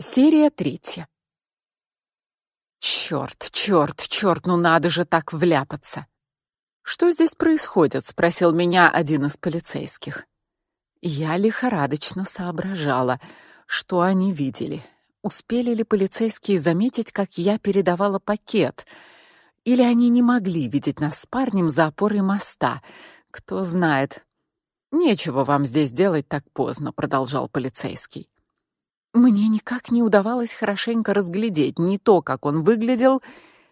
Серия третья. Черт, черт, черт, ну надо же так вляпаться. Что здесь происходит? спросил меня один из полицейских. Я лихорадочно соображала, что они видели. Успели ли полицейские заметить, как я передавала пакет? Или они не могли видеть нас с парнем за опорой моста? Кто знает. Нечего вам здесь делать так поздно, продолжал полицейский. Мне никак не удавалось хорошенько разглядеть ни то, как он выглядел,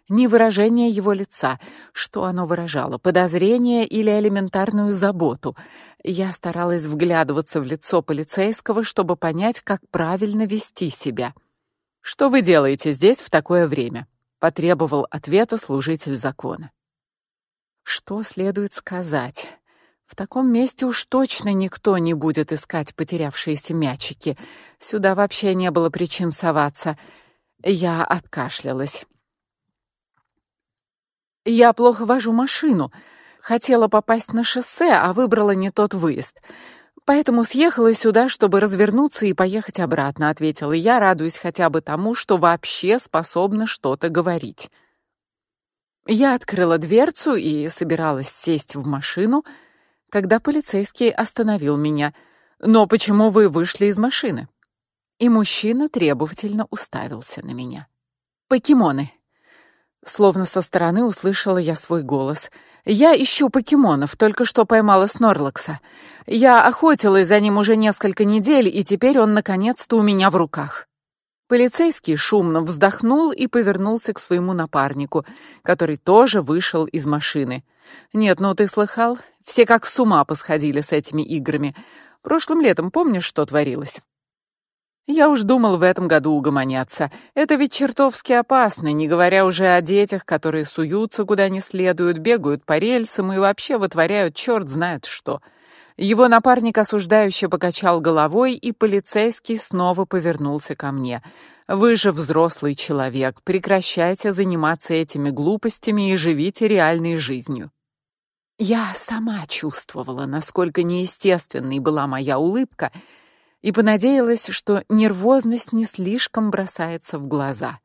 ни выражение его лица, что оно выражало: подозрение или элементарную заботу. Я старалась вглядываться в лицо полицейского, чтобы понять, как правильно вести себя. Что вы делаете здесь в такое время? потребовал ответа служитель закона. Что следует сказать? В таком месте уж точно никто не будет искать потерявшиеся мячики. Сюда вообще не было причин соваться. Я откашлялась. Я плохо вожу машину. Хотела попасть на шоссе, а выбрала не тот выезд. Поэтому съехала сюда, чтобы развернуться и поехать обратно, ответила я, радуясь хотя бы тому, что вообще способна что-то говорить. Я открыла дверцу и собиралась сесть в машину, когда полицейский остановил меня. "Но почему вы вышли из машины?" И мужчина требовательно уставился на меня. "Покемоны". Словно со стороны услышала я свой голос. "Я ищу покемонов, только что поймала Снорлакса. Я охотилась за ним уже несколько недель, и теперь он наконец-то у меня в руках". Полицейский шумно вздохнул и повернулся к своему напарнику, который тоже вышел из машины. Нет, ну ты слыхал? Все как с ума посходили с этими играми. Прошлым летом помнишь, что творилось? Я уж думал в этом году угомоняться. Это ведь чертовски опасно, не говоря уже о детях, которые суются куда не следует, бегают по рельсам и вообще вытворяют черт знает что. Его напарник осуждающе покачал головой, и полицейский снова повернулся ко мне. Вы же взрослый человек, прекращайте заниматься этими глупостями и живите реальной жизнью. Я сама чувствовала, насколько неестественной была моя улыбка, и понадеялась, что нервозность не слишком бросается в глаза.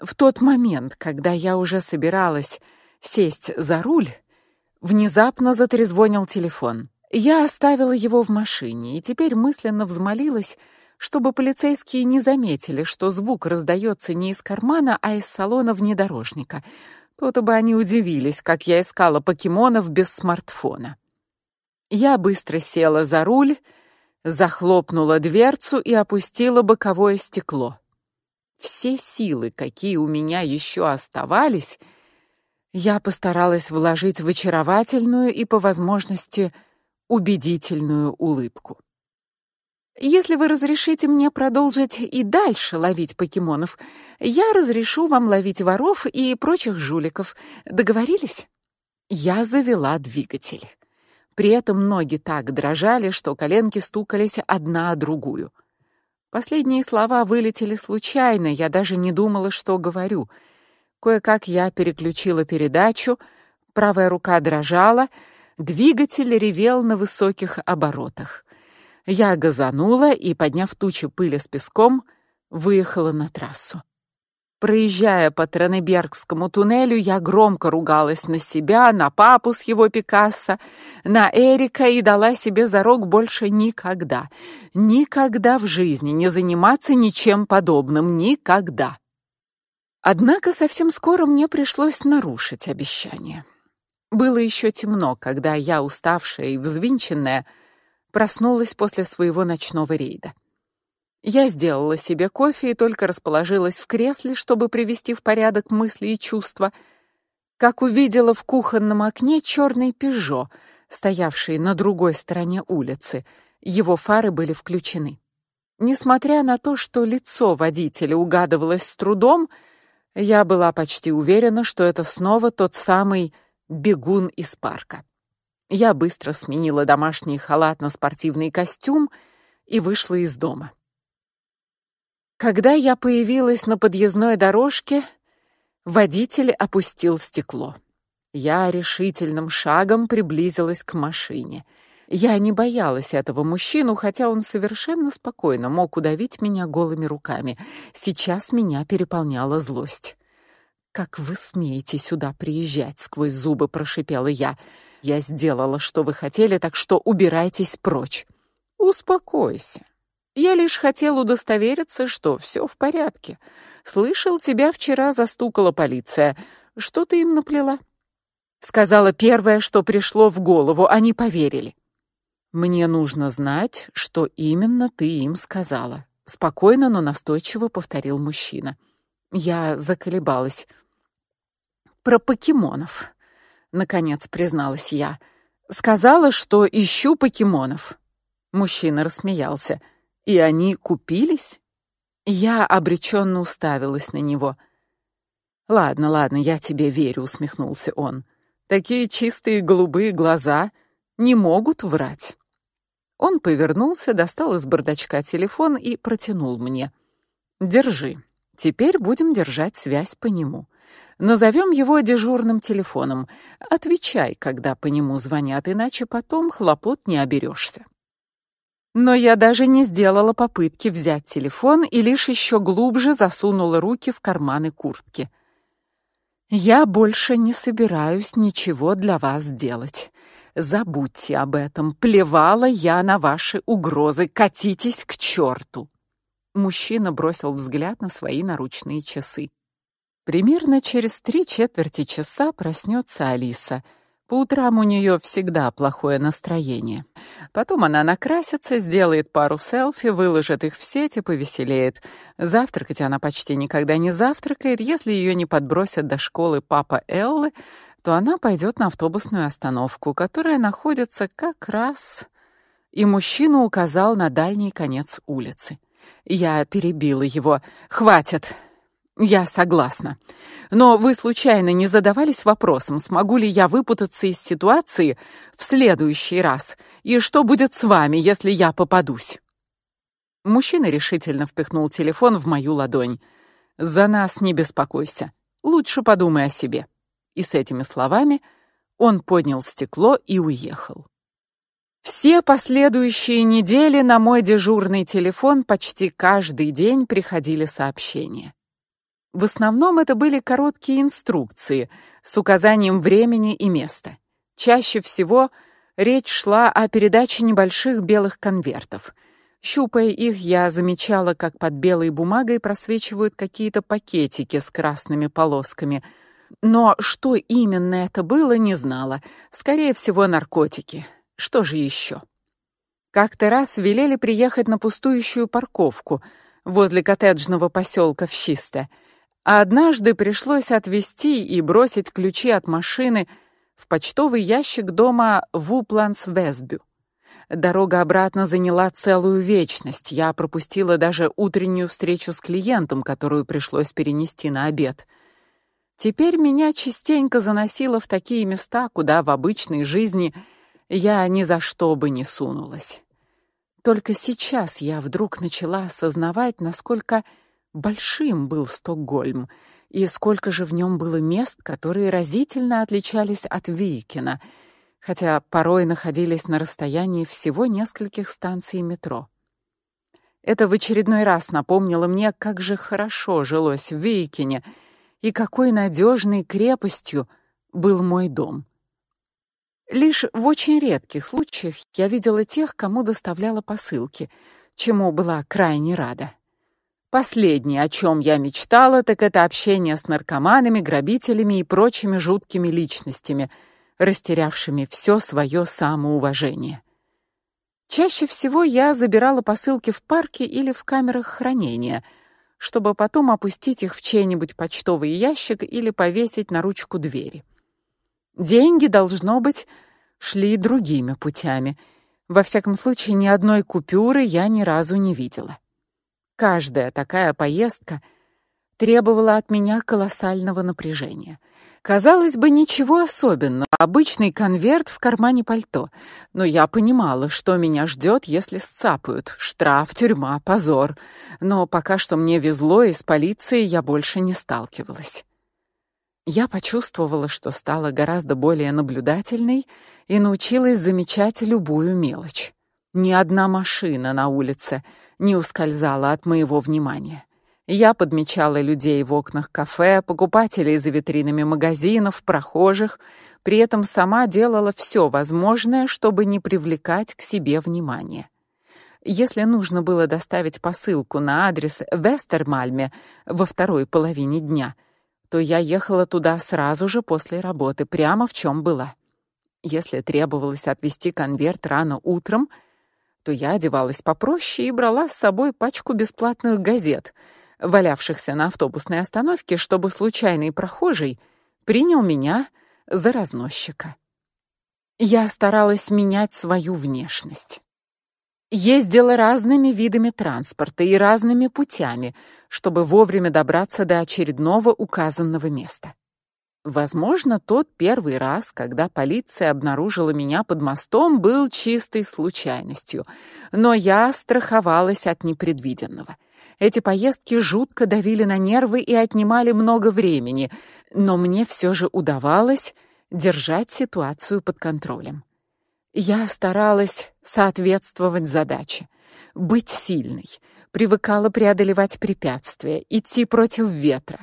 В тот момент, когда я уже собиралась сесть за руль, внезапно затрезвонил телефон. Я оставила его в машине и теперь мысленно взмолилась, чтобы полицейские не заметили, что звук раздается не из кармана, а из салона внедорожника. То-то бы они удивились, как я искала покемонов без смартфона. Я быстро села за руль, захлопнула дверцу и опустила боковое стекло. Все силы, какие у меня еще оставались, я постаралась вложить в очаровательную и по возможности убедительную улыбку. Если вы разрешите мне продолжить и дальше ловить покемонов, я разрешу вам ловить воров и прочих жуликов. Договорились? Я завела двигатель. При этом ноги так дрожали, что коленки стукались одна о другую. Последние слова вылетели случайно, я даже не думала, что говорю. Кое-как я переключила передачу, правая рука дрожала, двигатель ревел на высоких оборотах. Я газанула и, подняв тучу пыли с песком, выехала на трассу. Проезжая по Тренебергскому туннелю, я громко ругалась на себя, на папу с его Пикассо, на Эрика и дала себе зарок больше никогда, никогда в жизни не заниматься ничем подобным, никогда. Однако совсем скоро мне пришлось нарушить обещание. Было еще темно, когда я, уставшая и взвинченная, проснулась после своего ночного рейда. Я сделала себе кофе и только расположилась в кресле, чтобы привести в порядок мысли и чувства, как увидела в кухонном окне черный Пежо, стоявший на другой стороне улицы. Его фары были включены. Несмотря на то, что лицо водителя угадывалось с трудом, я была почти уверена, что это снова тот самый бегун из парка. Я быстро сменила домашний халат на спортивный костюм и вышла из дома. Когда я появилась на подъездной дорожке, водитель опустил стекло. Я решительным шагом приблизилась к машине. Я не боялась этого мужчину, хотя он совершенно спокойно мог удавить меня голыми руками. Сейчас меня переполняла злость. Как вы смеете сюда приезжать, сквозь зубы прошипела я. Я сделала, что вы хотели, так что убирайтесь прочь. Успокойся. Я лишь хотел удостовериться, что все в порядке. Слышал, тебя вчера застукала полиция. Что ты им наплела? Сказала первое, что пришло в голову, они поверили. Мне нужно знать, что именно ты им сказала, спокойно, но настойчиво повторил мужчина. Я заколебалась. Про покемонов, наконец призналась я. Сказала, что ищу покемонов. Мужчина рассмеялся. И они купились? Я обреченно уставилась на него. Ладно, ладно, я тебе верю, усмехнулся он. Такие чистые голубые глаза не могут врать. Он повернулся, достал из бардачка телефон и протянул мне. Держи. Теперь будем держать связь по нему. Назовем его дежурным телефоном. Отвечай, когда по нему звонят, иначе потом хлопот не оберешься. Но я даже не сделала попытки взять телефон и лишь еще глубже засунула руки в карманы куртки. Я больше не собираюсь ничего для вас делать. Забудьте об этом. Плевала я на ваши угрозы. Катитесь к черту. Мужчина бросил взгляд на свои наручные часы. Примерно через три четверти часа проснется Алиса. По утрам у нее всегда плохое настроение. Потом она накрасится, сделает пару селфи, выложит их в сеть и повеселеет. Завтракать она почти никогда не завтракает, если ее не подбросят до школы папа Эллы то она пойдет на автобусную остановку, которая находится как раз... И мужчина указал на дальний конец улицы. Я перебила его. Хватит. Я согласна. Но вы случайно не задавались вопросом, смогу ли я выпутаться из ситуации в следующий раз? И что будет с вами, если я попадусь? Мужчина решительно впихнул телефон в мою ладонь. За нас не беспокойся. Лучше подумай о себе. И с этими словами он поднял стекло и уехал. Все последующие недели на мой дежурный телефон почти каждый день приходили сообщения. В основном это были короткие инструкции с указанием времени и места. Чаще всего речь шла о передаче небольших белых конвертов. Щупая их, я замечала, как под белой бумагой просвечивают какие-то пакетики с красными полосками — но что именно это было, не знала. Скорее всего, наркотики. Что же еще? Как-то раз велели приехать на пустующую парковку возле коттеджного поселка в Чисте. А однажды пришлось отвезти и бросить ключи от машины в почтовый ящик дома в Упланс-Весбю. Дорога обратно заняла целую вечность. Я пропустила даже утреннюю встречу с клиентом, которую пришлось перенести на обед. Теперь меня частенько заносило в такие места, куда в обычной жизни я ни за что бы не сунулась. Только сейчас я вдруг начала осознавать, насколько большим был Стокгольм и сколько же в нем было мест, которые разительно отличались от Викина, хотя порой находились на расстоянии всего нескольких станций метро. Это в очередной раз напомнило мне, как же хорошо жилось в Викине — и какой надежной крепостью был мой дом. Лишь в очень редких случаях я видела тех, кому доставляла посылки, чему была крайне рада. Последнее, о чем я мечтала, так это общение с наркоманами, грабителями и прочими жуткими личностями, растерявшими все свое самоуважение. Чаще всего я забирала посылки в парке или в камерах хранения — чтобы потом опустить их в чей-нибудь почтовый ящик или повесить на ручку двери. Деньги должно быть шли другими путями. Во всяком случае, ни одной купюры я ни разу не видела. Каждая такая поездка требовала от меня колоссального напряжения. Казалось бы, ничего особенного, обычный конверт в кармане пальто. Но я понимала, что меня ждет, если сцапают. Штраф, тюрьма, позор. Но пока что мне везло, и с полицией я больше не сталкивалась. Я почувствовала, что стала гораздо более наблюдательной и научилась замечать любую мелочь. Ни одна машина на улице не ускользала от моего внимания. Я подмечала людей в окнах кафе, покупателей за витринами магазинов, прохожих, при этом сама делала все возможное, чтобы не привлекать к себе внимания. Если нужно было доставить посылку на адрес Вестермальме во второй половине дня, то я ехала туда сразу же после работы, прямо в чем была. Если требовалось отвезти конверт рано утром, то я одевалась попроще и брала с собой пачку бесплатных газет — валявшихся на автобусной остановке, чтобы случайный прохожий принял меня за разносчика. Я старалась менять свою внешность. Ездила разными видами транспорта и разными путями, чтобы вовремя добраться до очередного указанного места. Возможно, тот первый раз, когда полиция обнаружила меня под мостом, был чистой случайностью, но я страховалась от непредвиденного — эти поездки жутко давили на нервы и отнимали много времени, но мне все же удавалось держать ситуацию под контролем. Я старалась соответствовать задаче, быть сильной, привыкала преодолевать препятствия, идти против ветра.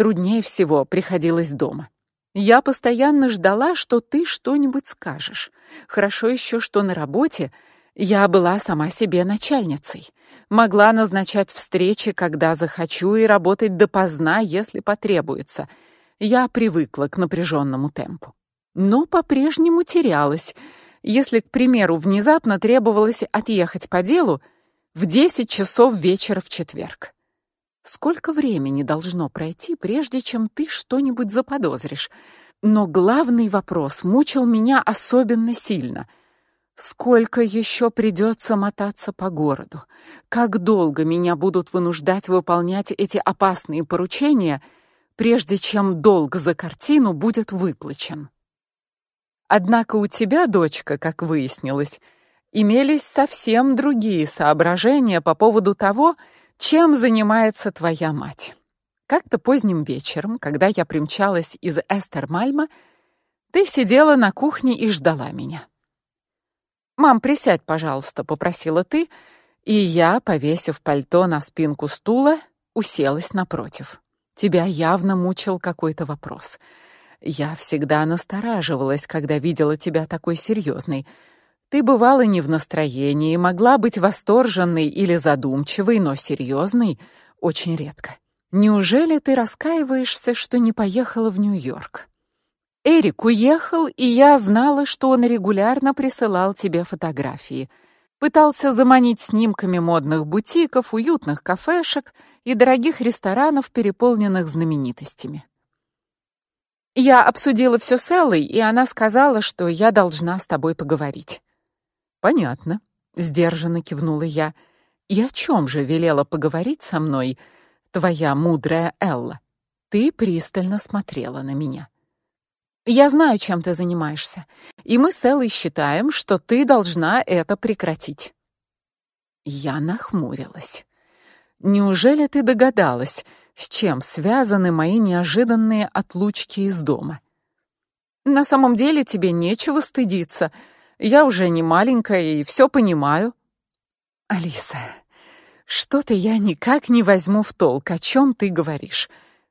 Труднее всего приходилось дома. Я постоянно ждала, что ты что-нибудь скажешь. Хорошо еще, что на работе я была сама себе начальницей. Могла назначать встречи, когда захочу, и работать допоздна, если потребуется. Я привыкла к напряженному темпу. Но по-прежнему терялась. Если, к примеру, внезапно требовалось отъехать по делу в 10 часов вечера в четверг. Сколько времени должно пройти, прежде чем ты что-нибудь заподозришь? Но главный вопрос мучил меня особенно сильно — Сколько еще придется мотаться по городу? Как долго меня будут вынуждать выполнять эти опасные поручения, прежде чем долг за картину будет выплачен? Однако у тебя, дочка, как выяснилось, имелись совсем другие соображения по поводу того, чем занимается твоя мать. Как-то поздним вечером, когда я примчалась из Эстермальма, ты сидела на кухне и ждала меня. «Мам, присядь, пожалуйста», — попросила ты, и я, повесив пальто на спинку стула, уселась напротив. Тебя явно мучил какой-то вопрос. Я всегда настораживалась, когда видела тебя такой серьезной. Ты бывала не в настроении, могла быть восторженной или задумчивой, но серьезной очень редко. Неужели ты раскаиваешься, что не поехала в Нью-Йорк? Эрик уехал, и я знала, что он регулярно присылал тебе фотографии. Пытался заманить снимками модных бутиков, уютных кафешек и дорогих ресторанов, переполненных знаменитостями. Я обсудила все с Эллой, и она сказала, что я должна с тобой поговорить. Понятно, сдержанно кивнула я. И о чем же велела поговорить со мной твоя мудрая Элла? Ты пристально смотрела на меня. Я знаю, чем ты занимаешься, и мы с Эллой считаем, что ты должна это прекратить. Я нахмурилась. Неужели ты догадалась, с чем связаны мои неожиданные отлучки из дома? На самом деле тебе нечего стыдиться. Я уже не маленькая и все понимаю. Алиса, что-то я никак не возьму в толк, о чем ты говоришь.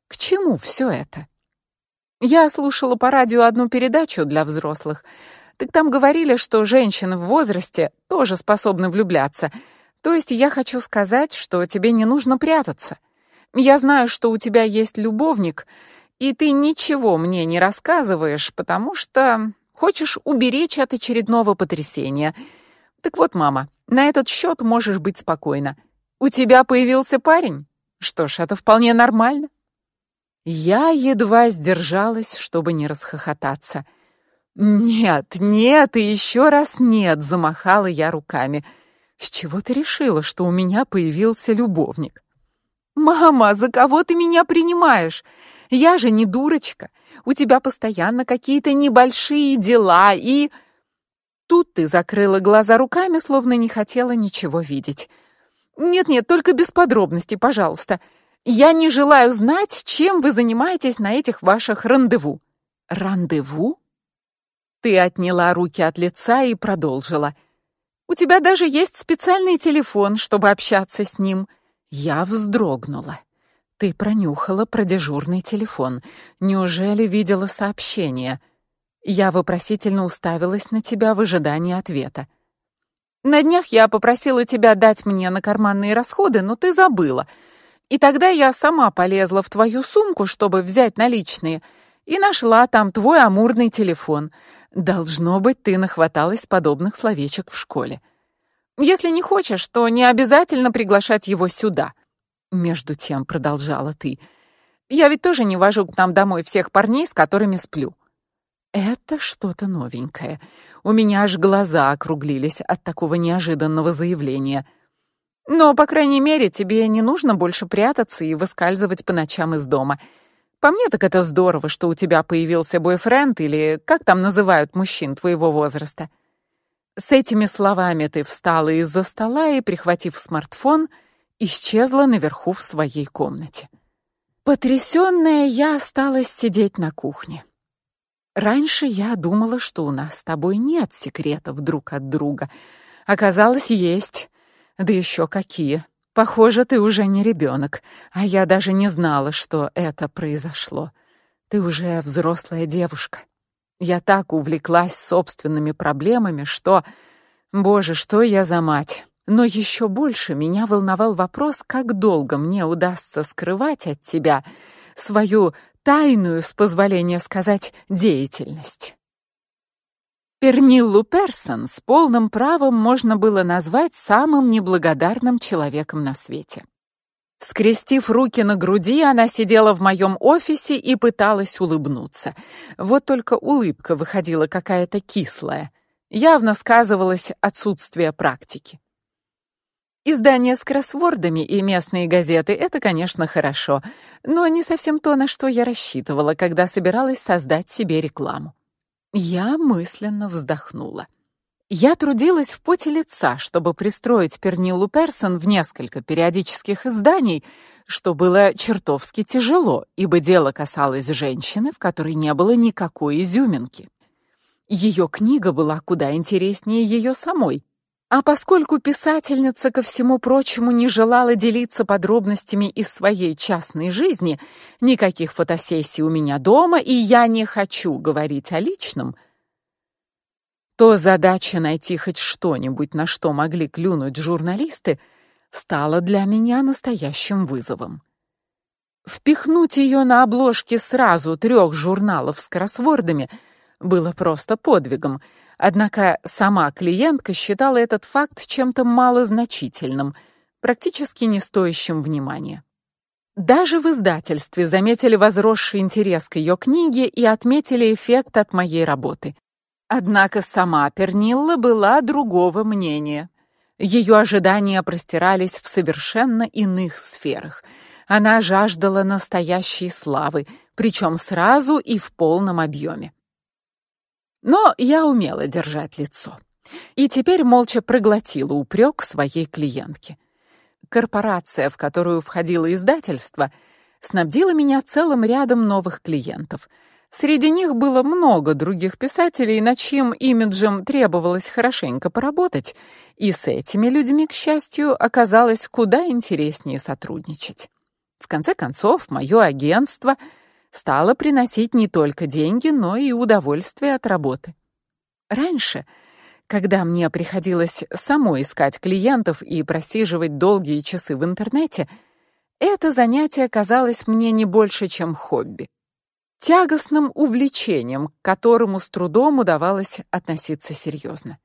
К чему все это? Я слушала по радио одну передачу для взрослых. Так там говорили, что женщины в возрасте тоже способны влюбляться. То есть я хочу сказать, что тебе не нужно прятаться. Я знаю, что у тебя есть любовник, и ты ничего мне не рассказываешь, потому что хочешь уберечь от очередного потрясения. Так вот, мама, на этот счет можешь быть спокойна. У тебя появился парень? Что ж, это вполне нормально. Я едва сдержалась, чтобы не расхохотаться. Нет, нет и еще раз нет, замахала я руками. С чего ты решила, что у меня появился любовник? Мама, за кого ты меня принимаешь? Я же не дурочка. У тебя постоянно какие-то небольшие дела и Тут ты закрыла глаза руками, словно не хотела ничего видеть. Нет-нет, только без подробностей, пожалуйста. Я не желаю знать, чем вы занимаетесь на этих ваших рандеву. Рандеву? Ты отняла руки от лица и продолжила. У тебя даже есть специальный телефон, чтобы общаться с ним. Я вздрогнула. Ты пронюхала про дежурный телефон. Неужели видела сообщение? Я вопросительно уставилась на тебя в ожидании ответа. На днях я попросила тебя дать мне на карманные расходы, но ты забыла. И тогда я сама полезла в твою сумку, чтобы взять наличные, и нашла там твой амурный телефон. Должно быть, ты нахваталась подобных словечек в школе. Если не хочешь, то не обязательно приглашать его сюда. Между тем продолжала ты. Я ведь тоже не вожу к нам домой всех парней, с которыми сплю. Это что-то новенькое. У меня аж глаза округлились от такого неожиданного заявления. Но, по крайней мере, тебе не нужно больше прятаться и выскальзывать по ночам из дома. По мне так это здорово, что у тебя появился бойфренд или как там называют мужчин твоего возраста. С этими словами ты встала из-за стола и, прихватив смартфон, исчезла наверху в своей комнате. Потрясённая, я осталась сидеть на кухне. Раньше я думала, что у нас с тобой нет секретов друг от друга. Оказалось, есть. Да ещё какие. Похоже, ты уже не ребёнок, а я даже не знала, что это произошло. Ты уже взрослая девушка. Я так увлеклась собственными проблемами, что, боже, что я за мать. Но еще больше меня волновал вопрос, как долго мне удастся скрывать от тебя свою тайную, с позволения сказать, деятельность. Перниллу Персон с полным правом можно было назвать самым неблагодарным человеком на свете. Скрестив руки на груди, она сидела в моем офисе и пыталась улыбнуться. Вот только улыбка выходила какая-то кислая. Явно сказывалось отсутствие практики. Издания с кроссвордами и местные газеты это, конечно, хорошо, но не совсем то, на что я рассчитывала, когда собиралась создать себе рекламу. Я мысленно вздохнула. Я трудилась в поте лица, чтобы пристроить Пернилу Персон в несколько периодических изданий, что было чертовски тяжело, ибо дело касалось женщины, в которой не было никакой изюминки. Ее книга была куда интереснее ее самой, а поскольку писательница ко всему прочему не желала делиться подробностями из своей частной жизни, никаких фотосессий у меня дома, и я не хочу говорить о личном, то задача найти хоть что-нибудь, на что могли клюнуть журналисты, стала для меня настоящим вызовом. Впихнуть ее на обложки сразу трех журналов с кроссвордами было просто подвигом — Однако сама клиентка считала этот факт чем-то малозначительным, практически не стоящим внимания. Даже в издательстве заметили возросший интерес к ее книге и отметили эффект от моей работы. Однако сама Пернилла была другого мнения. Ее ожидания простирались в совершенно иных сферах. Она жаждала настоящей славы, причем сразу и в полном объеме. Но я умела держать лицо. И теперь молча проглотила упрек своей клиентки. Корпорация, в которую входило издательство, снабдила меня целым рядом новых клиентов. Среди них было много других писателей, над чьим имиджем требовалось хорошенько поработать, и с этими людьми, к счастью, оказалось куда интереснее сотрудничать. В конце концов, мое агентство — стало приносить не только деньги, но и удовольствие от работы. Раньше, когда мне приходилось самой искать клиентов и просиживать долгие часы в интернете, это занятие казалось мне не больше, чем хобби, тягостным увлечением, к которому с трудом удавалось относиться серьезно.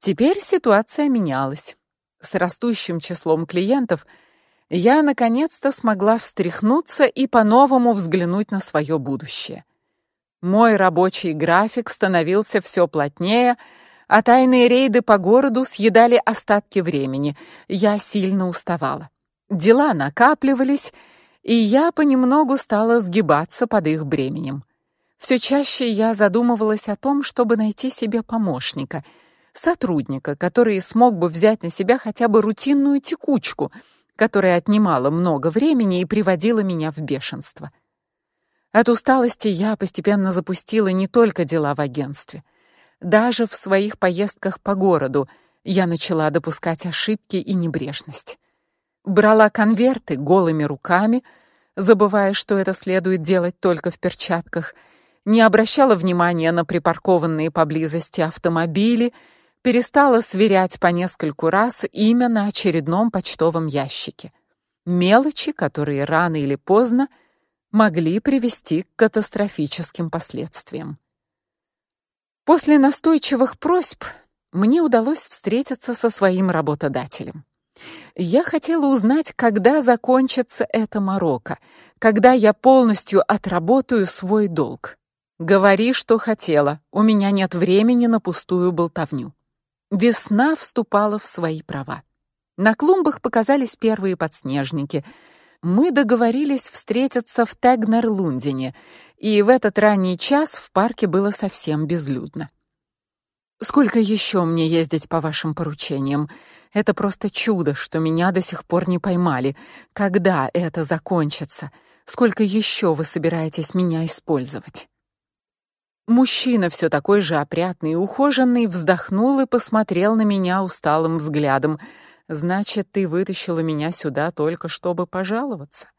Теперь ситуация менялась. С растущим числом клиентов – я наконец-то смогла встряхнуться и по-новому взглянуть на свое будущее. Мой рабочий график становился все плотнее, а тайные рейды по городу съедали остатки времени. Я сильно уставала. Дела накапливались, и я понемногу стала сгибаться под их бременем. Все чаще я задумывалась о том, чтобы найти себе помощника, сотрудника, который смог бы взять на себя хотя бы рутинную текучку — которая отнимала много времени и приводила меня в бешенство. От усталости я постепенно запустила не только дела в агентстве. Даже в своих поездках по городу я начала допускать ошибки и небрежность. Брала конверты голыми руками, забывая, что это следует делать только в перчатках, не обращала внимания на припаркованные поблизости автомобили, перестала сверять по нескольку раз имя на очередном почтовом ящике. Мелочи, которые рано или поздно могли привести к катастрофическим последствиям. После настойчивых просьб мне удалось встретиться со своим работодателем. Я хотела узнать, когда закончится эта морока, когда я полностью отработаю свой долг. Говори, что хотела. У меня нет времени на пустую болтовню. Весна вступала в свои права. На клумбах показались первые подснежники. Мы договорились встретиться в Тегнерлундене, и в этот ранний час в парке было совсем безлюдно. Сколько еще мне ездить по вашим поручениям? Это просто чудо, что меня до сих пор не поймали. Когда это закончится? Сколько еще вы собираетесь меня использовать? Мужчина все такой же опрятный и ухоженный вздохнул и посмотрел на меня усталым взглядом. Значит, ты вытащила меня сюда только чтобы пожаловаться.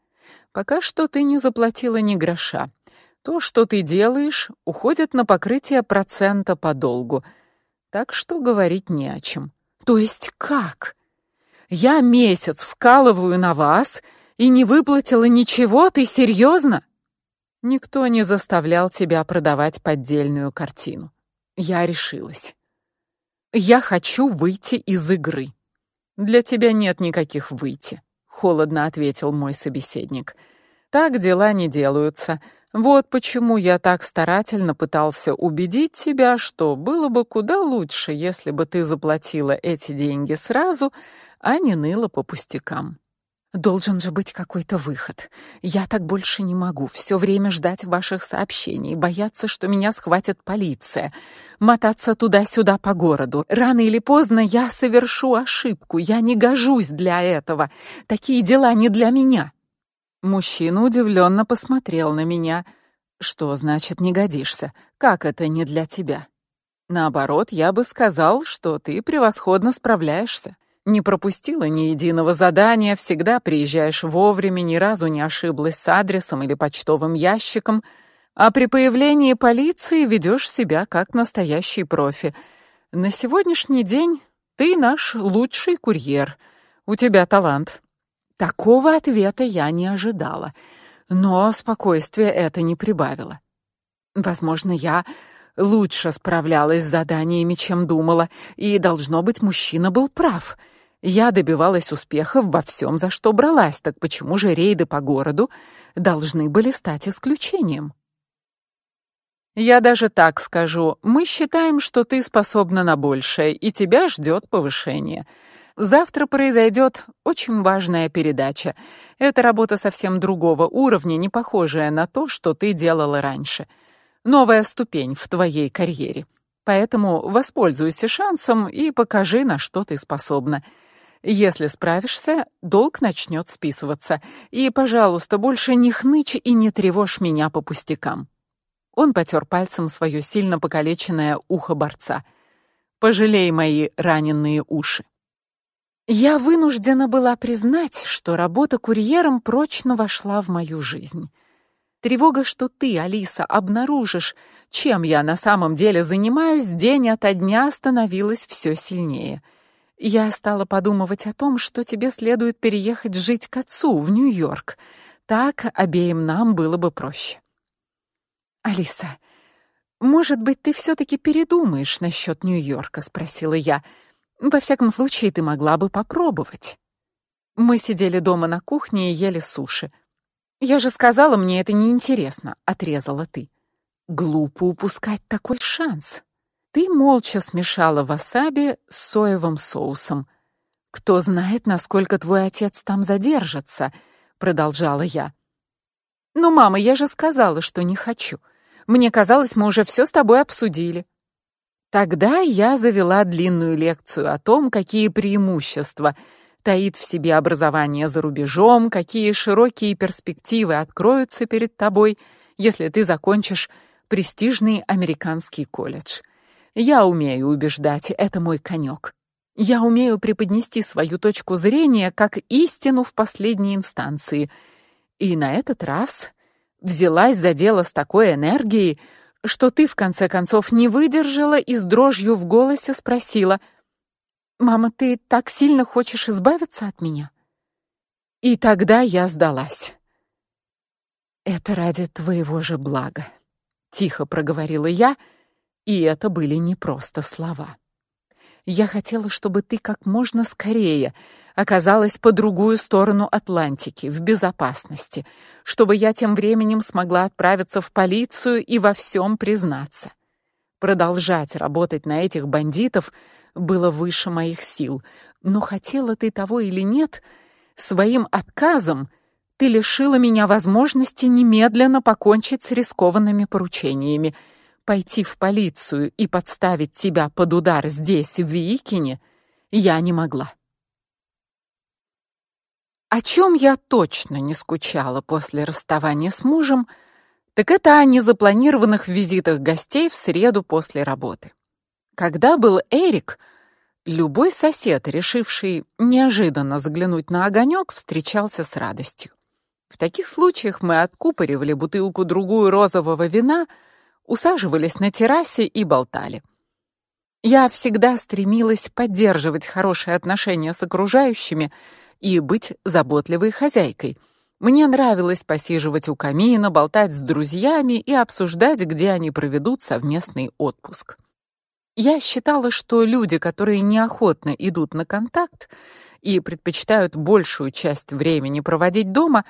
Пока что ты не заплатила ни гроша. То, что ты делаешь, уходит на покрытие процента по долгу так что говорить не о чем. То есть как? Я месяц вкалываю на вас и не выплатила ничего, ты серьезно? Никто не заставлял тебя продавать поддельную картину. Я решилась. Я хочу выйти из игры. Для тебя нет никаких выйти, холодно ответил мой собеседник. Так дела не делаются. Вот почему я так старательно пытался убедить тебя, что было бы куда лучше, если бы ты заплатила эти деньги сразу, а не ныла по пустякам. Должен же быть какой-то выход. Я так больше не могу. Все время ждать ваших сообщений, бояться, что меня схватит полиция, мотаться туда-сюда по городу. Рано или поздно я совершу ошибку. Я не гожусь для этого. Такие дела не для меня. Мужчина удивленно посмотрел на меня. Что значит не годишься? Как это не для тебя? Наоборот, я бы сказал, что ты превосходно справляешься. Не пропустила ни единого задания, всегда приезжаешь вовремя, ни разу не ошиблась с адресом или почтовым ящиком, а при появлении полиции ведешь себя как настоящий профи. На сегодняшний день ты наш лучший курьер. У тебя талант. Такого ответа я не ожидала, но спокойствие это не прибавило. Возможно, я лучше справлялась с заданиями, чем думала, и должно быть, мужчина был прав. Я добивалась успехов во всем, за что бралась, так почему же рейды по городу должны были стать исключением? Я даже так скажу: мы считаем, что ты способна на большее, и тебя ждет повышение. Завтра произойдет очень важная передача. Это работа совсем другого уровня, не похожая на то, что ты делала раньше. Новая ступень в твоей карьере. Поэтому воспользуйся шансом и покажи, на что ты способна. Если справишься, долг начнет списываться. И, пожалуйста, больше не хнычь и не тревожь меня по пустякам. Он потёр пальцем свое сильно покалеченное ухо борца. Пожалей мои раненые уши. Я вынуждена была признать, что работа курьером прочно вошла в мою жизнь. Тревога, что ты, Алиса, обнаружишь, чем я на самом деле занимаюсь, день ото дня становилась все сильнее. Я стала подумывать о том, что тебе следует переехать жить к отцу в Нью-Йорк. Так обеим нам было бы проще. Алиса, может быть, ты все таки передумаешь насчет Нью-Йорка, спросила я. Во всяком случае, ты могла бы попробовать. Мы сидели дома на кухне и ели суши. Я же сказала, мне это не интересно, отрезала ты. Глупо упускать такой шанс. Ты молча смешала васаби с соевым соусом. Кто знает, насколько твой отец там задержится, продолжала я. Ну, мама, я же сказала, что не хочу. Мне казалось, мы уже все с тобой обсудили. Тогда я завела длинную лекцию о том, какие преимущества таит в себе образование за рубежом, какие широкие перспективы откроются перед тобой, если ты закончишь престижный американский колледж. Я умею убеждать, это мой конек. Я умею преподнести свою точку зрения как истину в последней инстанции. И на этот раз взялась за дело с такой энергией, что ты в конце концов не выдержала и с дрожью в голосе спросила: "Мама, ты так сильно хочешь избавиться от меня?" И тогда я сдалась. Это ради твоего же блага, тихо проговорила я, и это были не просто слова. Я хотела, чтобы ты как можно скорее оказалась по другую сторону Атлантики, в безопасности, чтобы я тем временем смогла отправиться в полицию и во всем признаться. Продолжать работать на этих бандитов было выше моих сил, но хотела ты того или нет, своим отказом ты лишила меня возможности немедленно покончить с рискованными поручениями. Пойти в полицию и подставить тебя под удар здесь, в Викине, я не могла. О чем я точно не скучала после расставания с мужем, так это о незапланированных визитах гостей в среду после работы. Когда был Эрик, любой сосед, решивший неожиданно заглянуть на огонек, встречался с радостью. В таких случаях мы откупоривали бутылку другую розового вина, усаживались на террасе и болтали. Я всегда стремилась поддерживать хорошие отношения с окружающими, и быть заботливой хозяйкой. Мне нравилось посиживать у камина, болтать с друзьями и обсуждать, где они проведут совместный отпуск. Я считала, что люди, которые неохотно идут на контакт и предпочитают большую часть времени проводить дома,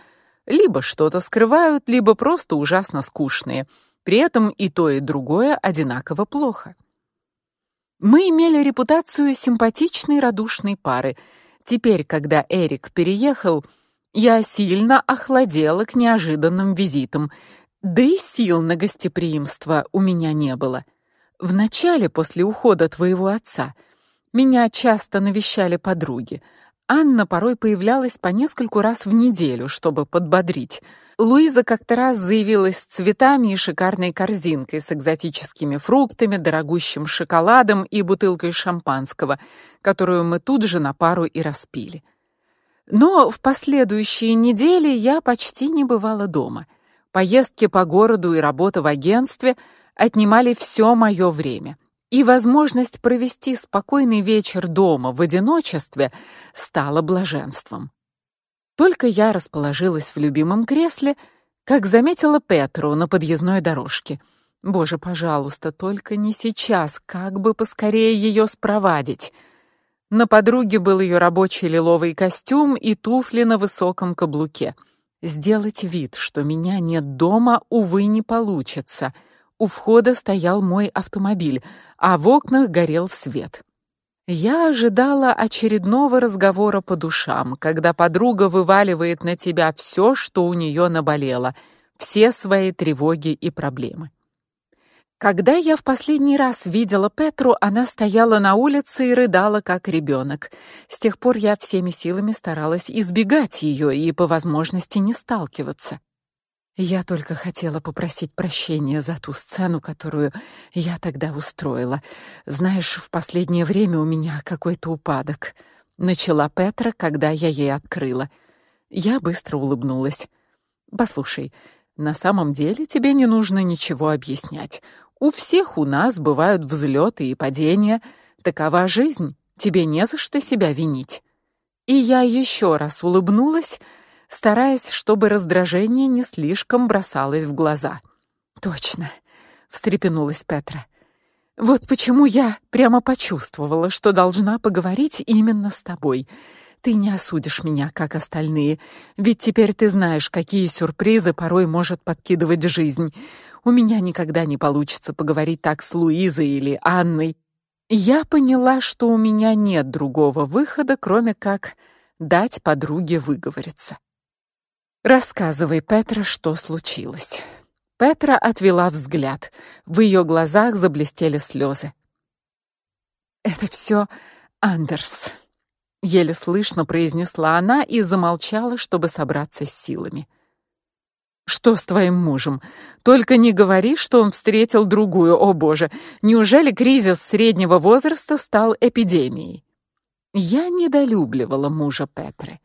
либо что-то скрывают, либо просто ужасно скучные. При этом и то, и другое одинаково плохо. Мы имели репутацию симпатичной радушной пары, Теперь, когда Эрик переехал, я сильно охладела к неожиданным визитам, да и сил на гостеприимство у меня не было. В начале после ухода твоего отца меня часто навещали подруги. Анна порой появлялась по нескольку раз в неделю, чтобы подбодрить. Луиза как-то раз заявилась с цветами и шикарной корзинкой с экзотическими фруктами, дорогущим шоколадом и бутылкой шампанского, которую мы тут же на пару и распили. Но в последующие недели я почти не бывала дома. Поездки по городу и работа в агентстве отнимали все мое время и возможность провести спокойный вечер дома в одиночестве стала блаженством. Только я расположилась в любимом кресле, как заметила Петру на подъездной дорожке. Боже, пожалуйста, только не сейчас, как бы поскорее ее спровадить. На подруге был ее рабочий лиловый костюм и туфли на высоком каблуке. Сделать вид, что меня нет дома, увы, не получится — у входа стоял мой автомобиль, а в окнах горел свет. Я ожидала очередного разговора по душам, когда подруга вываливает на тебя все, что у нее наболело, все свои тревоги и проблемы. Когда я в последний раз видела Петру, она стояла на улице и рыдала как ребенок. С тех пор я всеми силами старалась избегать ее и по возможности не сталкиваться. Я только хотела попросить прощения за ту сцену, которую я тогда устроила. Знаешь, в последнее время у меня какой-то упадок. Начала Петра, когда я ей открыла. Я быстро улыбнулась. Послушай, на самом деле тебе не нужно ничего объяснять. У всех у нас бывают взлеты и падения. Такова жизнь. Тебе не за что себя винить. И я еще раз улыбнулась стараясь, чтобы раздражение не слишком бросалось в глаза. Точно, встрепенулась Петра. Вот почему я прямо почувствовала, что должна поговорить именно с тобой. Ты не осудишь меня, как остальные, ведь теперь ты знаешь, какие сюрпризы порой может подкидывать жизнь. У меня никогда не получится поговорить так с Луизой или Анной. Я поняла, что у меня нет другого выхода, кроме как дать подруге выговориться. Рассказывай, Петра, что случилось. Петра отвела взгляд. В ее глазах заблестели слезы. Это все Андерс. еле слышно произнесла она и замолчала, чтобы собраться с силами. Что с твоим мужем? Только не говори, что он встретил другую. О, боже, неужели кризис среднего возраста стал эпидемией? Я недолюбливала мужа Петры.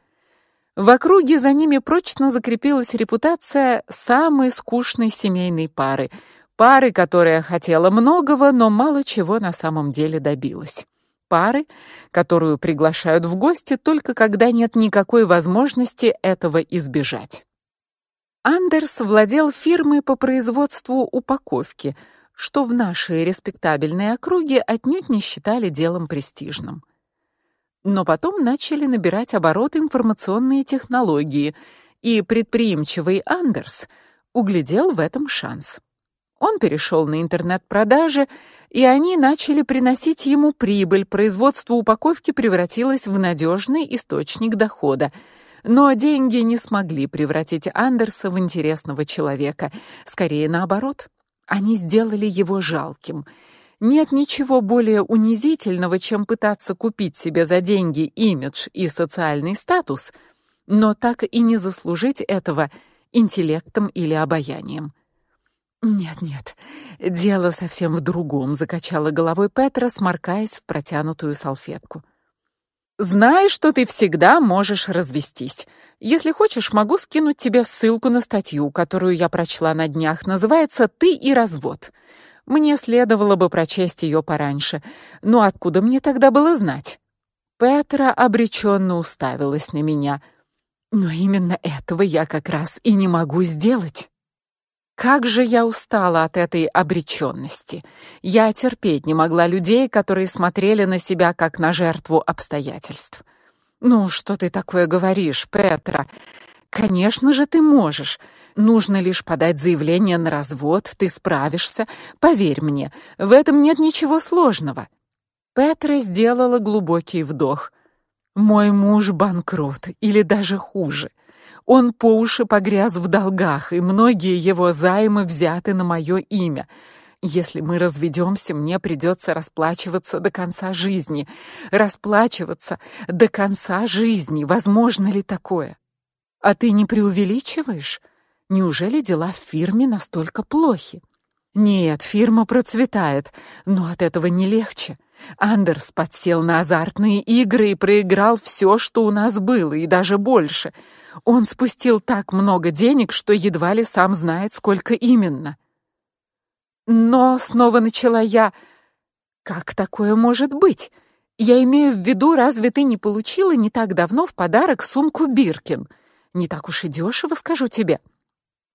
В округе за ними прочно закрепилась репутация самой скучной семейной пары, пары, которая хотела многого, но мало чего на самом деле добилась. Пары, которую приглашают в гости только когда нет никакой возможности этого избежать. Андерс владел фирмой по производству упаковки, что в нашей респектабельной округе отнюдь не считали делом престижным. Но потом начали набирать обороты информационные технологии, и предприимчивый Андерс углядел в этом шанс. Он перешел на интернет-продажи, и они начали приносить ему прибыль. Производство упаковки превратилось в надежный источник дохода. Но деньги не смогли превратить Андерса в интересного человека, скорее наоборот. Они сделали его жалким. Нет ничего более унизительного, чем пытаться купить себе за деньги имидж и социальный статус, но так и не заслужить этого интеллектом или обаянием. Нет, нет. Дело совсем в другом, закачала головой Петра, сморкаясь в протянутую салфетку. Знай, что ты всегда можешь развестись. Если хочешь, могу скинуть тебе ссылку на статью, которую я прочла на днях. Называется Ты и развод. Мне следовало бы прочесть ее пораньше. Но откуда мне тогда было знать? Петра обреченно уставилась на меня. Но именно этого я как раз и не могу сделать. Как же я устала от этой обречённости. Я терпеть не могла людей, которые смотрели на себя как на жертву обстоятельств. Ну, что ты такое говоришь, Петра? Конечно же, ты можешь. Нужно лишь подать заявление на развод, ты справишься. Поверь мне, в этом нет ничего сложного. Петра сделала глубокий вдох. Мой муж банкрот или даже хуже. Он по уши погряз в долгах, и многие его займы взяты на мое имя. Если мы разведемся, мне придется расплачиваться до конца жизни. Расплачиваться до конца жизни. Возможно ли такое? А ты не преувеличиваешь? Неужели дела в фирме настолько плохи? Нет, фирма процветает, но от этого не легче. Андерс подсел на азартные игры и проиграл все, что у нас было, и даже больше. Он спустил так много денег, что едва ли сам знает, сколько именно. Но снова начала я: "Как такое может быть? Я имею в виду, разве ты не получила не так давно в подарок сумку Биркин? Не так уж и дешево, скажу тебе".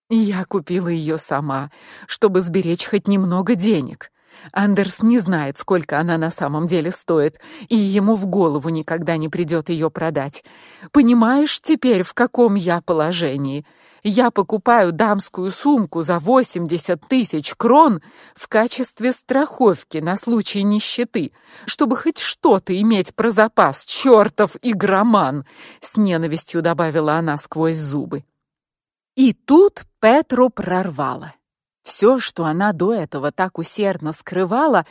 Я купила ее сама, чтобы сберечь хоть немного денег. Андерс не знает, сколько она на самом деле стоит, и ему в голову никогда не придет ее продать. Понимаешь теперь, в каком я положении? Я покупаю дамскую сумку за 80 тысяч крон в качестве страховки на случай нищеты, чтобы хоть что-то иметь про запас, чертов игроман!» С ненавистью добавила она сквозь зубы. И тут Петру прорвало. Все, что она до этого так усердно скрывала,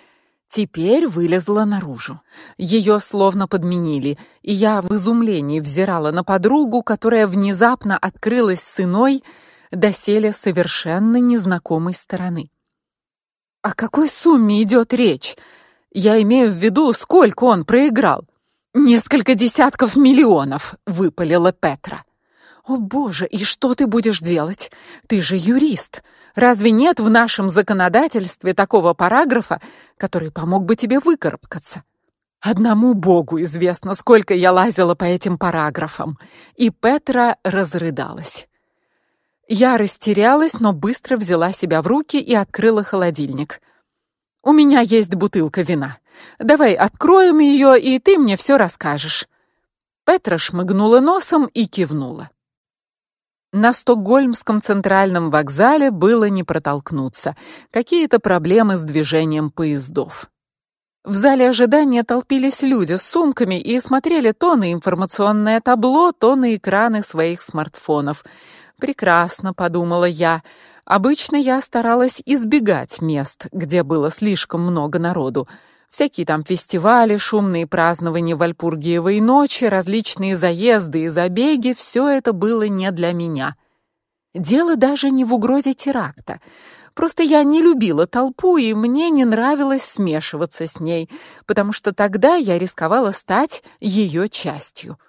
теперь вылезло наружу. Ее словно подменили, и я в изумлении взирала на подругу, которая внезапно открылась с иной, доселе совершенно незнакомой стороны. О какой сумме идет речь? Я имею в виду, сколько он проиграл. Несколько десятков миллионов, выпалила Петра. О, боже, и что ты будешь делать? Ты же юрист. Разве нет в нашем законодательстве такого параграфа, который помог бы тебе выкарабкаться? Одному Богу известно, сколько я лазила по этим параграфам. И Петра разрыдалась. Я растерялась, но быстро взяла себя в руки и открыла холодильник. У меня есть бутылка вина. Давай откроем ее, и ты мне все расскажешь. Петра шмыгнула носом и кивнула. На Стокгольмском центральном вокзале было не протолкнуться. Какие-то проблемы с движением поездов. В зале ожидания толпились люди с сумками и смотрели то на информационное табло, то на экраны своих смартфонов. Прекрасно, подумала я. Обычно я старалась избегать мест, где было слишком много народу. Всякие там фестивали, шумные празднования Вальпургиевой ночи, различные заезды и забеги все это было не для меня. Дело даже не в угрозе теракта. Просто я не любила толпу, и мне не нравилось смешиваться с ней, потому что тогда я рисковала стать ее частью.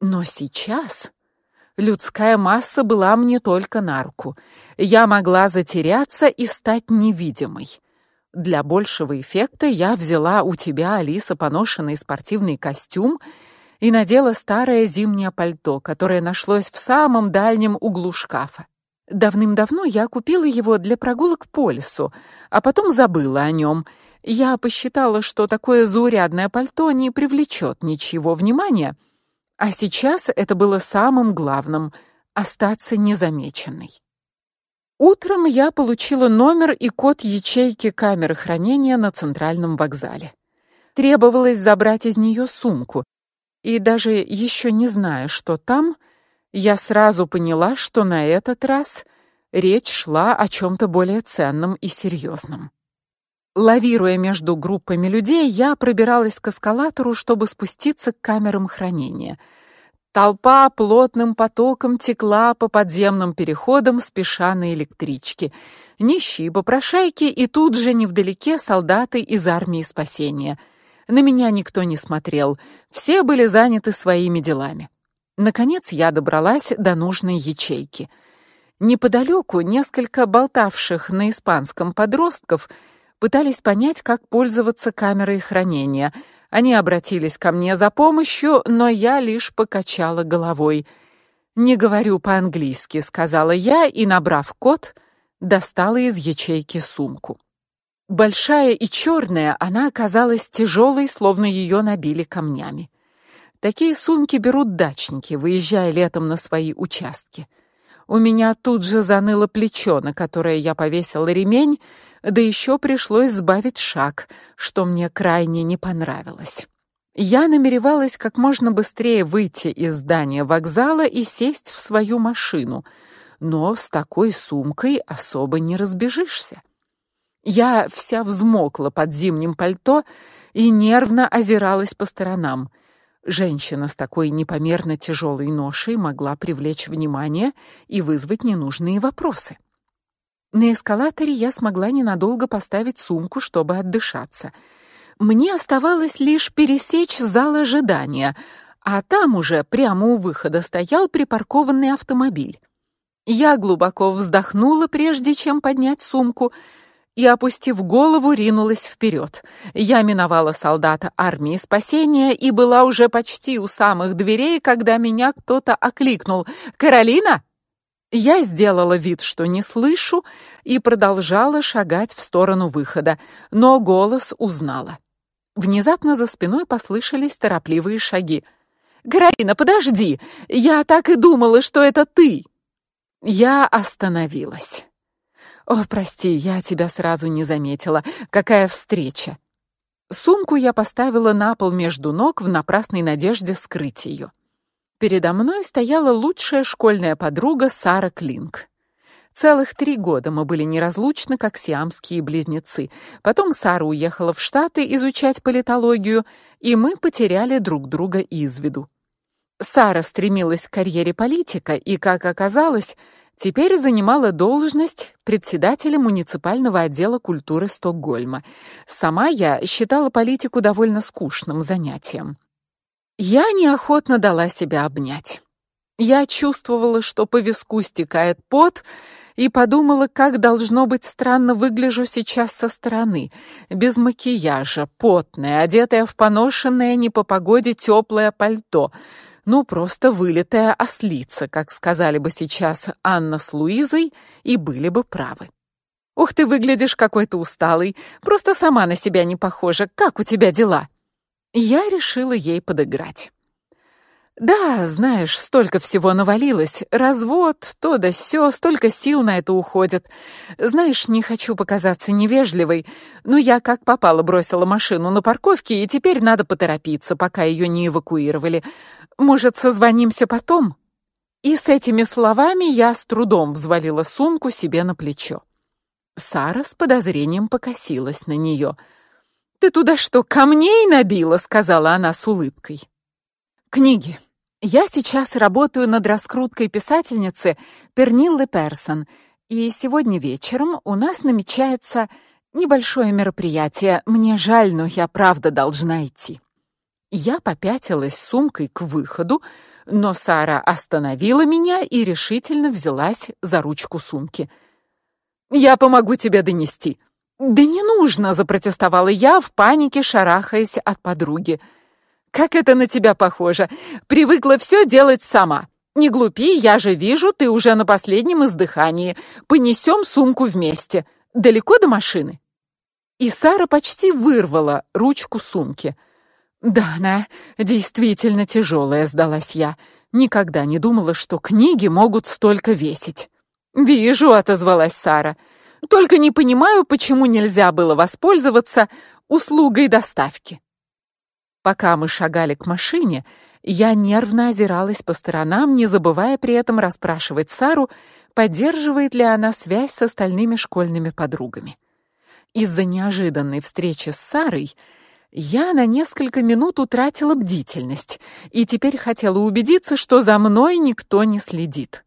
Но сейчас людская масса была мне только на руку. Я могла затеряться и стать невидимой. Для большего эффекта я взяла у тебя, Алиса, поношенный спортивный костюм и надела старое зимнее пальто, которое нашлось в самом дальнем углу шкафа. Давным-давно я купила его для прогулок по лесу, а потом забыла о нем. Я посчитала, что такое заурядное пальто не привлечет ничего внимания, а сейчас это было самым главным остаться незамеченной. Утром я получила номер и код ячейки камеры хранения на центральном вокзале. Требовалось забрать из нее сумку, и даже еще не зная, что там, я сразу поняла, что на этот раз речь шла о чем то более ценном и серьезном. Лавируя между группами людей, я пробиралась к эскалатору, чтобы спуститься к камерам хранения — Толпа плотным потоком текла по подземным переходам, спеша на электричке. Нищие попрошайки и тут же невдалеке солдаты из армии спасения. На меня никто не смотрел, все были заняты своими делами. Наконец я добралась до нужной ячейки. Неподалеку несколько болтавших на испанском подростков пытались понять, как пользоваться камерой хранения — они обратились ко мне за помощью, но я лишь покачала головой. Не говорю по-английски, сказала я и, набрав код, достала из ячейки сумку. Большая и черная, она оказалась тяжелой, словно ее набили камнями. Такие сумки берут дачники, выезжая летом на свои участки. У меня тут же заныло плечо, на которое я повесила ремень, да еще пришлось сбавить шаг, что мне крайне не понравилось. Я намеревалась как можно быстрее выйти из здания вокзала и сесть в свою машину, но с такой сумкой особо не разбежишься. Я вся взмокла под зимним пальто и нервно озиралась по сторонам. Женщина с такой непомерно тяжелой ношей могла привлечь внимание и вызвать ненужные вопросы. На эскалаторе я смогла ненадолго поставить сумку, чтобы отдышаться. Мне оставалось лишь пересечь зал ожидания, а там уже прямо у выхода стоял припаркованный автомобиль. Я глубоко вздохнула, прежде чем поднять сумку, и, опустив голову, ринулась вперед. Я миновала солдата армии спасения и была уже почти у самых дверей, когда меня кто-то окликнул. «Каролина!» Я сделала вид, что не слышу, и продолжала шагать в сторону выхода, но голос узнала. Внезапно за спиной послышались торопливые шаги. «Каролина, подожди! Я так и думала, что это ты!» Я остановилась. О, прости, я тебя сразу не заметила. Какая встреча. Сумку я поставила на пол между ног в напрасной надежде скрыть ее. Передо мной стояла лучшая школьная подруга Сара Клинк. Целых три года мы были неразлучны, как сиамские близнецы. Потом Сара уехала в Штаты изучать политологию, и мы потеряли друг друга из виду. Сара стремилась к карьере политика и, как оказалось, теперь занимала должность председателя муниципального отдела культуры Стокгольма. Сама я считала политику довольно скучным занятием. Я неохотно дала себя обнять. Я чувствовала, что по виску стекает пот, и подумала, как должно быть странно выгляжу сейчас со стороны, без макияжа, потная, одетая в поношенное не по погоде теплое пальто ну просто вылитая ослица, как сказали бы сейчас Анна с Луизой, и были бы правы. Ух ты, выглядишь какой-то усталый, просто сама на себя не похожа. Как у тебя дела? Я решила ей подыграть. Да, знаешь, столько всего навалилось. Развод, то да сё, столько сил на это уходит. Знаешь, не хочу показаться невежливой, но я как попало бросила машину на парковке, и теперь надо поторопиться, пока её не эвакуировали. Может, созвонимся потом? И с этими словами я с трудом взвалила сумку себе на плечо. Сара с подозрением покосилась на неё. Ты туда что, камней набила, сказала она с улыбкой. Книги. Я сейчас работаю над раскруткой писательницы Перниллы Персон, и сегодня вечером у нас намечается небольшое мероприятие. Мне жаль, но я правда должна идти. Я попятилась сумкой к выходу, но Сара остановила меня и решительно взялась за ручку сумки. Я помогу тебе донести. Да не нужно, запротестовала я в панике, шарахаясь от подруги. Как это на тебя похоже? Привыкла все делать сама. Не глупи, я же вижу, ты уже на последнем издыхании. Понесем сумку вместе. Далеко до машины. И Сара почти вырвала ручку сумки. Да, она действительно тяжелая, сдалась я. Никогда не думала, что книги могут столько весить. Вижу, отозвалась Сара. Только не понимаю, почему нельзя было воспользоваться услугой доставки. Пока мы шагали к машине, я нервно озиралась по сторонам, не забывая при этом расспрашивать Сару, поддерживает ли она связь с остальными школьными подругами. Из-за неожиданной встречи с Сарой я на несколько минут утратила бдительность и теперь хотела убедиться, что за мной никто не следит.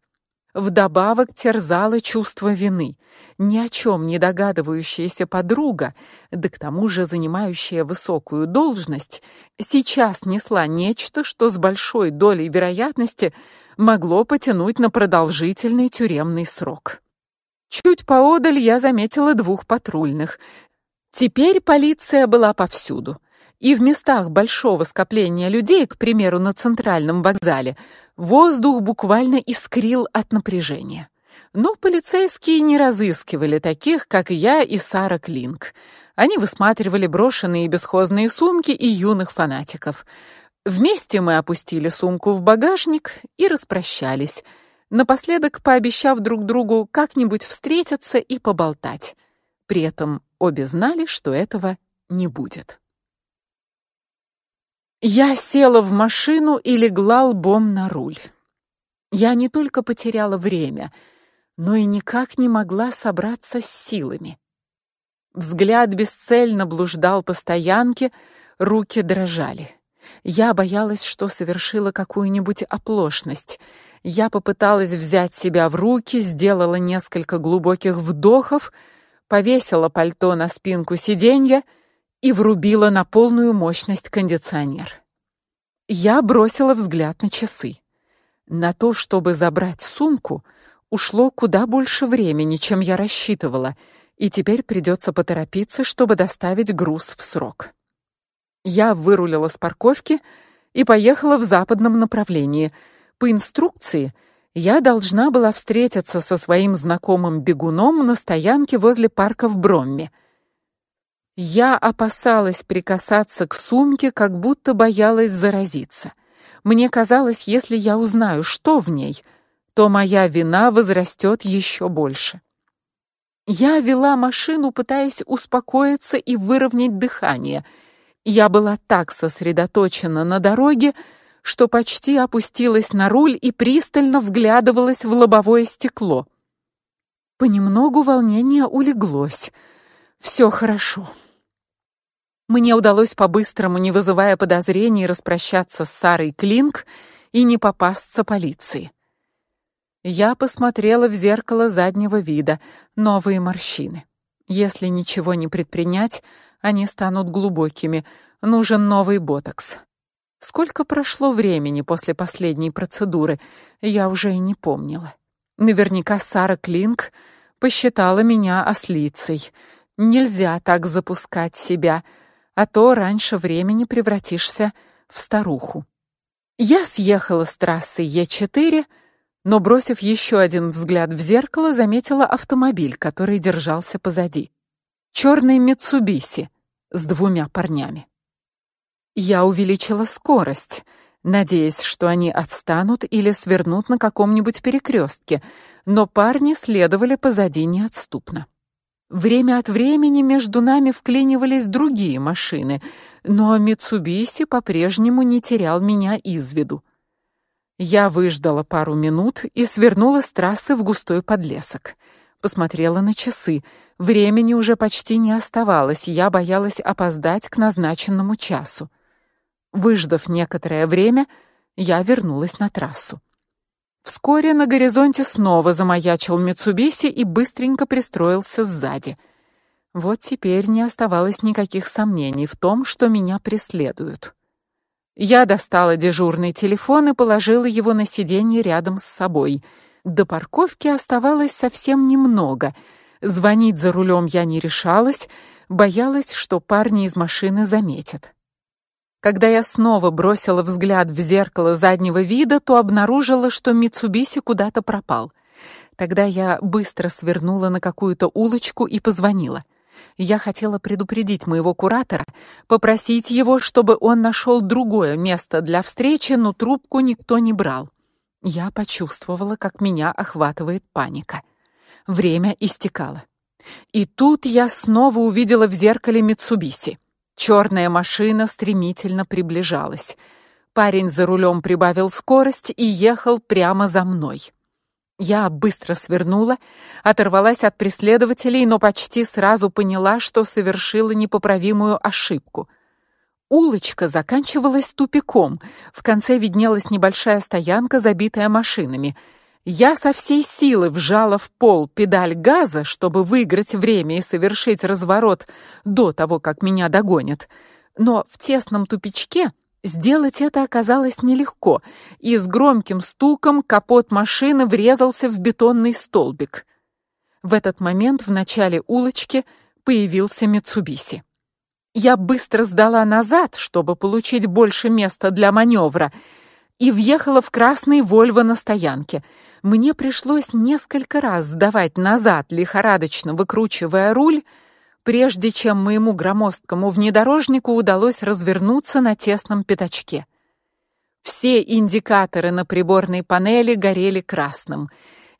Вдобавок терзало чувство вины. Ни о чем не догадывающаяся подруга, да к тому же занимающая высокую должность, сейчас несла нечто, что с большой долей вероятности могло потянуть на продолжительный тюремный срок. Чуть поодаль я заметила двух патрульных. Теперь полиция была повсюду. И в местах большого скопления людей, к примеру, на центральном вокзале, воздух буквально искрил от напряжения. Но полицейские не разыскивали таких, как я и Сара Клинк. Они высматривали брошенные бесхозные сумки и юных фанатиков. Вместе мы опустили сумку в багажник и распрощались, напоследок пообещав друг другу как-нибудь встретиться и поболтать. При этом обе знали, что этого не будет. Я села в машину и легла лбом на руль. Я не только потеряла время, но и никак не могла собраться с силами. Взгляд бесцельно блуждал по стоянке, руки дрожали. Я боялась, что совершила какую-нибудь оплошность. Я попыталась взять себя в руки, сделала несколько глубоких вдохов, повесила пальто на спинку сиденья — и врубила на полную мощность кондиционер. Я бросила взгляд на часы. На то, чтобы забрать сумку, ушло куда больше времени, чем я рассчитывала, и теперь придется поторопиться, чтобы доставить груз в срок. Я вырулила с парковки и поехала в западном направлении. По инструкции я должна была встретиться со своим знакомым бегуном на стоянке возле парка в Бромме. Я опасалась прикасаться к сумке, как будто боялась заразиться. Мне казалось, если я узнаю, что в ней, то моя вина возрастет еще больше. Я вела машину, пытаясь успокоиться и выровнять дыхание. Я была так сосредоточена на дороге, что почти опустилась на руль и пристально вглядывалась в лобовое стекло. Понемногу волнение улеглось. Все хорошо. Мне удалось по-быстрому, не вызывая подозрений, распрощаться с Сарой Клинк и не попасться полиции. Я посмотрела в зеркало заднего вида. Новые морщины. Если ничего не предпринять, они станут глубокими. Нужен новый ботокс. Сколько прошло времени после последней процедуры, я уже и не помнила. Наверняка Сара Клинк посчитала меня ослицей. Нельзя так запускать себя а то раньше времени превратишься в старуху. Я съехала с трассы Е4, но бросив еще один взгляд в зеркало, заметила автомобиль, который держался позади. Черный Mitsubishi с двумя парнями. Я увеличила скорость, надеясь, что они отстанут или свернут на каком-нибудь перекрестке, но парни следовали позади неотступно. Время от времени между нами вклинивались другие машины, но Mitsubishi по-прежнему не терял меня из виду. Я выждала пару минут и свернула с трассы в густой подлесок. Посмотрела на часы. Времени уже почти не оставалось, я боялась опоздать к назначенному часу. Выждав некоторое время, я вернулась на трассу. Вскоре на горизонте снова замаячил Митсубиси и быстренько пристроился сзади. Вот теперь не оставалось никаких сомнений в том, что меня преследуют. Я достала дежурный телефон и положила его на сиденье рядом с собой. До парковки оставалось совсем немного. Звонить за рулем я не решалась, боялась, что парни из машины заметят. Когда я снова бросила взгляд в зеркало заднего вида, то обнаружила, что Митсубиси куда-то пропал. Тогда я быстро свернула на какую-то улочку и позвонила. Я хотела предупредить моего куратора, попросить его, чтобы он нашел другое место для встречи, но трубку никто не брал. Я почувствовала, как меня охватывает паника. Время истекало. И тут я снова увидела в зеркале Митсубиси. Черная машина стремительно приближалась. Парень за рулем прибавил скорость и ехал прямо за мной. Я быстро свернула, оторвалась от преследователей, но почти сразу поняла, что совершила непоправимую ошибку. Улочка заканчивалась тупиком. В конце виднелась небольшая стоянка, забитая машинами. Я со всей силы вжала в пол педаль газа, чтобы выиграть время и совершить разворот до того, как меня догонят. Но в тесном тупичке сделать это оказалось нелегко, и с громким стуком капот машины врезался в бетонный столбик. В этот момент в начале улочки появился Митсубиси. Я быстро сдала назад, чтобы получить больше места для маневра, и въехала в красный Volvo на стоянке. Мне пришлось несколько раз сдавать назад, лихорадочно выкручивая руль, прежде чем моему громоздкому внедорожнику удалось развернуться на тесном пятачке. Все индикаторы на приборной панели горели красным.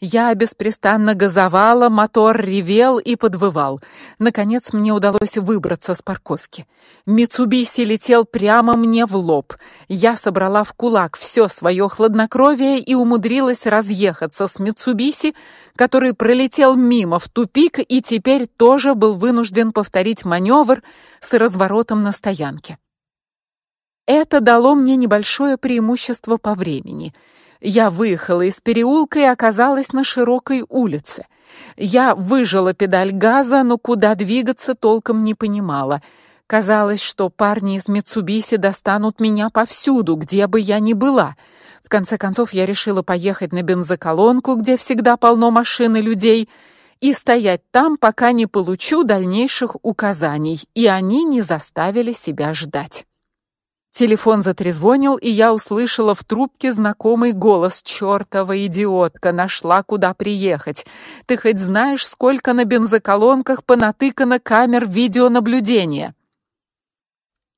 Я беспрестанно газовала, мотор ревел и подвывал. Наконец мне удалось выбраться с парковки. Митсубиси летел прямо мне в лоб. Я собрала в кулак все свое хладнокровие и умудрилась разъехаться с Митсубиси, который пролетел мимо в тупик и теперь тоже был вынужден повторить маневр с разворотом на стоянке. Это дало мне небольшое преимущество по времени — я выехала из переулка и оказалась на широкой улице. Я выжала педаль газа, но куда двигаться толком не понимала. Казалось, что парни из Mitsubishi достанут меня повсюду, где бы я ни была. В конце концов я решила поехать на бензоколонку, где всегда полно машин и людей, и стоять там, пока не получу дальнейших указаний, и они не заставили себя ждать. Телефон затрезвонил, и я услышала в трубке знакомый голос: "Чёртова идиотка, нашла куда приехать. Ты хоть знаешь, сколько на бензоколонках понатыкано камер видеонаблюдения?"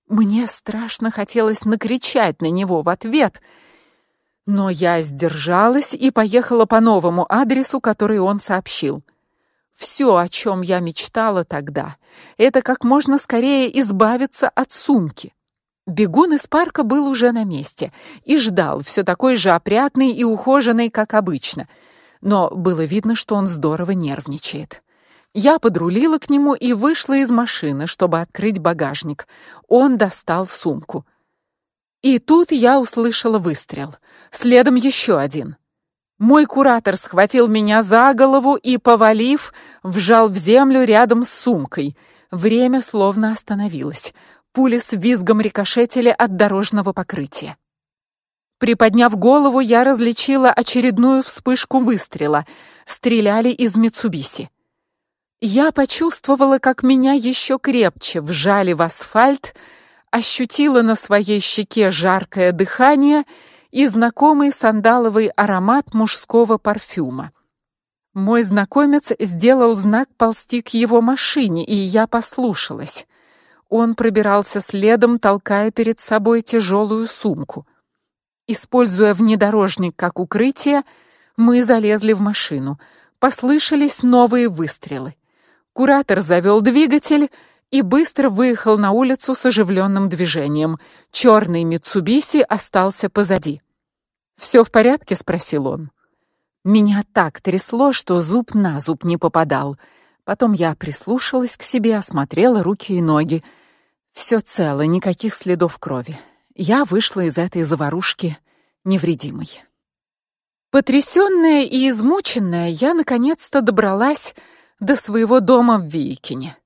Мне страшно хотелось накричать на него в ответ, но я сдержалась и поехала по новому адресу, который он сообщил. Все, о чем я мечтала тогда, это как можно скорее избавиться от сумки. Бегун из парка был уже на месте и ждал, все такой же опрятный и ухоженный, как обычно. Но было видно, что он здорово нервничает. Я подрулила к нему и вышла из машины, чтобы открыть багажник. Он достал сумку. И тут я услышала выстрел. Следом еще один. Мой куратор схватил меня за голову и, повалив, вжал в землю рядом с сумкой. Время словно остановилось. Пули с визгом рикошетили от дорожного покрытия. Приподняв голову, я различила очередную вспышку выстрела. Стреляли из Митсубиси. Я почувствовала, как меня еще крепче вжали в асфальт, ощутила на своей щеке жаркое дыхание и знакомый сандаловый аромат мужского парфюма. Мой знакомец сделал знак ползти к его машине, и я послушалась. Он пробирался следом, толкая перед собой тяжелую сумку. Используя внедорожник как укрытие, мы залезли в машину. Послышались новые выстрелы. Куратор завел двигатель и быстро выехал на улицу с оживленным движением. Черный Митсубиси остался позади. «Все в порядке?» — спросил он. Меня так трясло, что зуб на зуб не попадал. Потом я прислушалась к себе, осмотрела руки и ноги. Все цело, никаких следов крови. Я вышла из этой заварушки невредимой. Потрясённая и измученная, я наконец-то добралась до своего дома в Викине.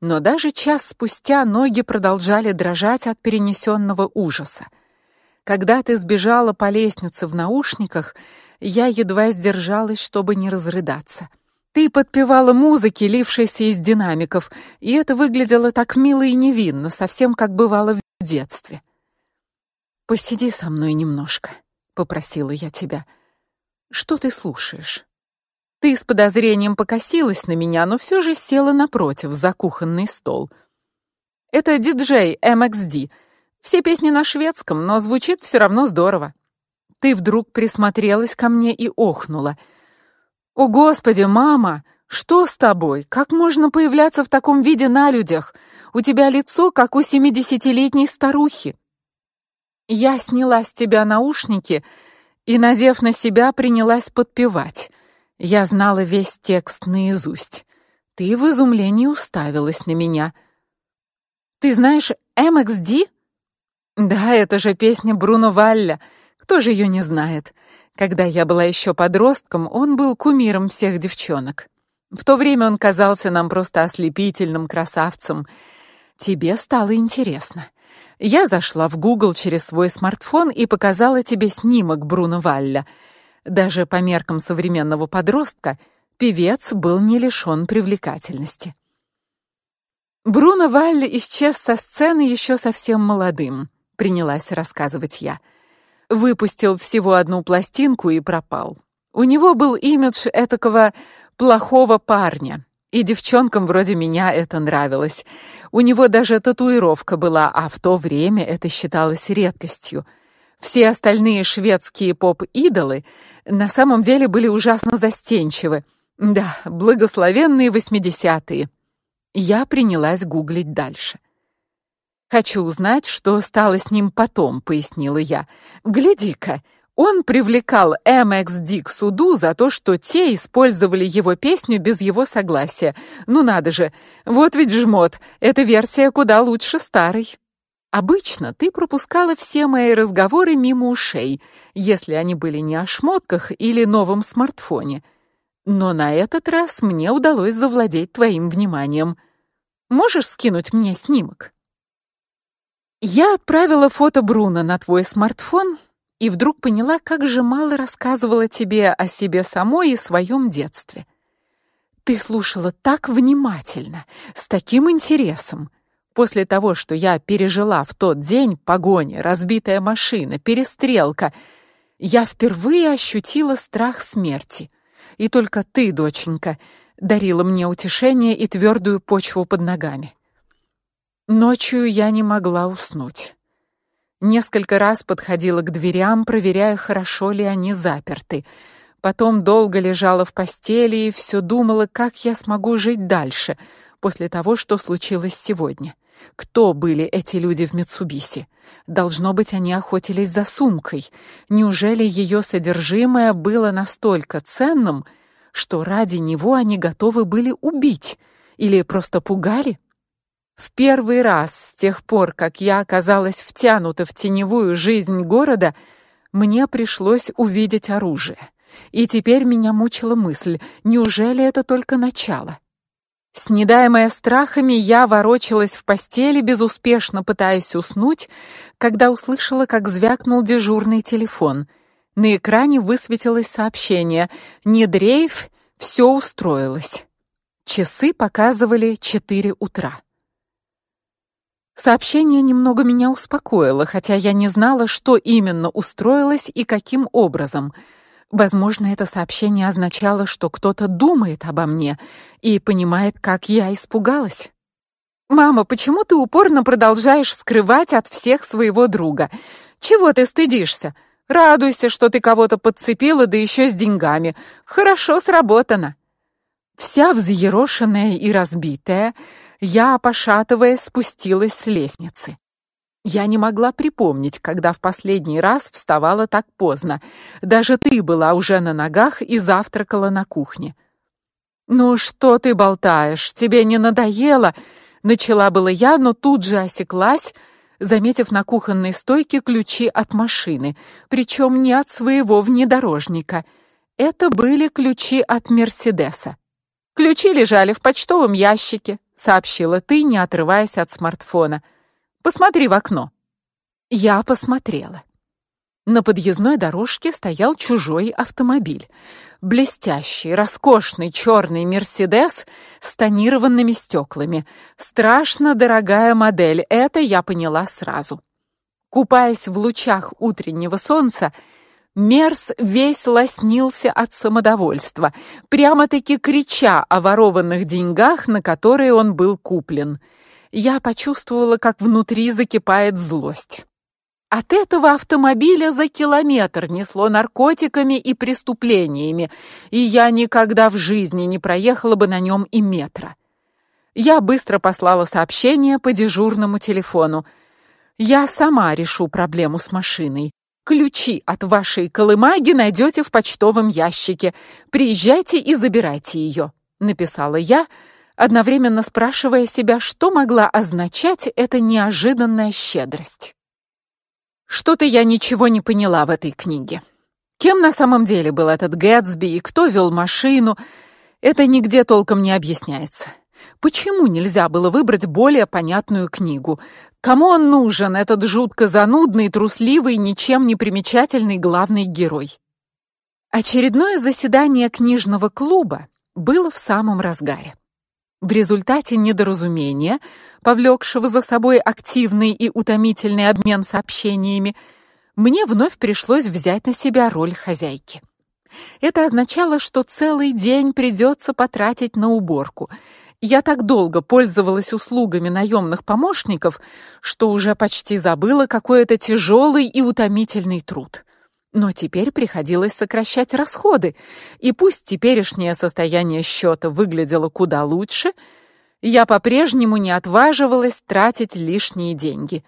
Но даже час спустя ноги продолжали дрожать от перенесенного ужаса. Когда ты сбежала по лестнице в наушниках, я едва сдержалась, чтобы не разрыдаться. Ты подпевала музыке, лившейся из динамиков, и это выглядело так мило и невинно, совсем как бывало в детстве. Посиди со мной немножко, попросила я тебя. Что ты слушаешь? Ты с подозрением покосилась на меня, но все же села напротив за кухонный стол. Это диджей MXD. Все песни на шведском, но звучит все равно здорово. Ты вдруг присмотрелась ко мне и охнула. О, господи, мама, что с тобой? Как можно появляться в таком виде на людях? У тебя лицо как у семидесятилетней старухи. Я сняла с тебя наушники и, надев на себя, принялась подпевать. Я знала весь текст наизусть. Ты в изумлении уставилась на меня. Ты знаешь MXD? Да, это же песня Бруно Валля. Кто же ее не знает? Когда я была еще подростком, он был кумиром всех девчонок. В то время он казался нам просто ослепительным красавцем. Тебе стало интересно. Я зашла в Google через свой смартфон и показала тебе снимок Бруно Валля. Даже по меркам современного подростка певец был не лишён привлекательности. Бруно Валли исчез со сцены еще совсем молодым, принялась рассказывать я. Выпустил всего одну пластинку и пропал. У него был имидж этакого плохого парня, и девчонкам вроде меня это нравилось. У него даже татуировка была, а в то время это считалось редкостью. Все остальные шведские поп-идолы на самом деле были ужасно застенчивы. Да, благословенные восьмидесятые. Я принялась гуглить дальше. Хочу узнать, что стало с ним потом, пояснила я. Гляди-ка, он привлекал MXD к суду за то, что те использовали его песню без его согласия. Ну надо же. Вот ведь жмот. Эта версия куда лучше старой. Обычно ты пропускала все мои разговоры мимо ушей, если они были не о шмотках или новом смартфоне. Но на этот раз мне удалось завладеть твоим вниманием. Можешь скинуть мне снимок? Я отправила фото Бруно на твой смартфон, и вдруг поняла, как же мало рассказывала тебе о себе самой и своем детстве. Ты слушала так внимательно, с таким интересом. После того, что я пережила в тот день, погоня, разбитая машина, перестрелка, я впервые ощутила страх смерти. И только ты, доченька, дарила мне утешение и твердую почву под ногами. Ночью я не могла уснуть. Несколько раз подходила к дверям, проверяя, хорошо ли они заперты. Потом долго лежала в постели и все думала, как я смогу жить дальше после того, что случилось сегодня. Кто были эти люди в Митсубиси? Должно быть, они охотились за сумкой. Неужели ее содержимое было настолько ценным, что ради него они готовы были убить или просто пугали? В первый раз с тех пор, как я оказалась втянута в теневую жизнь города, мне пришлось увидеть оружие. И теперь меня мучила мысль: неужели это только начало? Снедаемая страхами, я ворочалась в постели, безуспешно пытаясь уснуть, когда услышала, как звякнул дежурный телефон. На экране высветилось сообщение: "Не дрейф, все устроилось". Часы показывали четыре утра. Сообщение немного меня успокоило, хотя я не знала, что именно устроилось и каким образом. Возможно, это сообщение означало, что кто-то думает обо мне и понимает, как я испугалась. Мама, почему ты упорно продолжаешь скрывать от всех своего друга? Чего ты стыдишься? Радуйся, что ты кого-то подцепила, да еще с деньгами. Хорошо сработано. Вся взъерошенная и разбитая, я, пошатываясь, спустилась с лестницы. Я не могла припомнить, когда в последний раз вставала так поздно. Даже ты была уже на ногах и завтракала на кухне. Ну что ты болтаешь? Тебе не надоело? начала было я, но тут же осеклась, заметив на кухонной стойке ключи от машины, причем не от своего внедорожника. Это были ключи от Мерседеса. Ключи лежали в почтовом ящике, сообщила ты, не отрываясь от смартфона. Посмотри в окно. Я посмотрела. На подъездной дорожке стоял чужой автомобиль. Блестящий, роскошный черный Мерседес с тонированными стеклами. Страшно дорогая модель, это я поняла сразу. Купаясь в лучах утреннего солнца, Мерс весь лоснился от самодовольства, прямо-таки крича о ворованных деньгах, на которые он был куплен. Я почувствовала, как внутри закипает злость. От этого автомобиля за километр несло наркотиками и преступлениями, и я никогда в жизни не проехала бы на нем и метра. Я быстро послала сообщение по дежурному телефону. Я сама решу проблему с машиной. Ключи от вашей колымаги найдете в почтовом ящике. Приезжайте и забирайте ее», — написала я, одновременно спрашивая себя, что могла означать эта неожиданная щедрость. Что-то я ничего не поняла в этой книге. Кем на самом деле был этот Гэтсби и кто вел машину, это нигде толком не объясняется. Почему нельзя было выбрать более понятную книгу? Кому он нужен, этот жутко занудный, трусливый, ничем не примечательный главный герой? Очередное заседание книжного клуба было в самом разгаре. В результате недоразумения, повлекшего за собой активный и утомительный обмен сообщениями, мне вновь пришлось взять на себя роль хозяйки. Это означало, что целый день придется потратить на уборку. Я так долго пользовалась услугами наемных помощников, что уже почти забыла, какой это тяжелый и утомительный труд. Но теперь приходилось сокращать расходы, и пусть теперешнее состояние счета выглядело куда лучше, я по-прежнему не отваживалась тратить лишние деньги.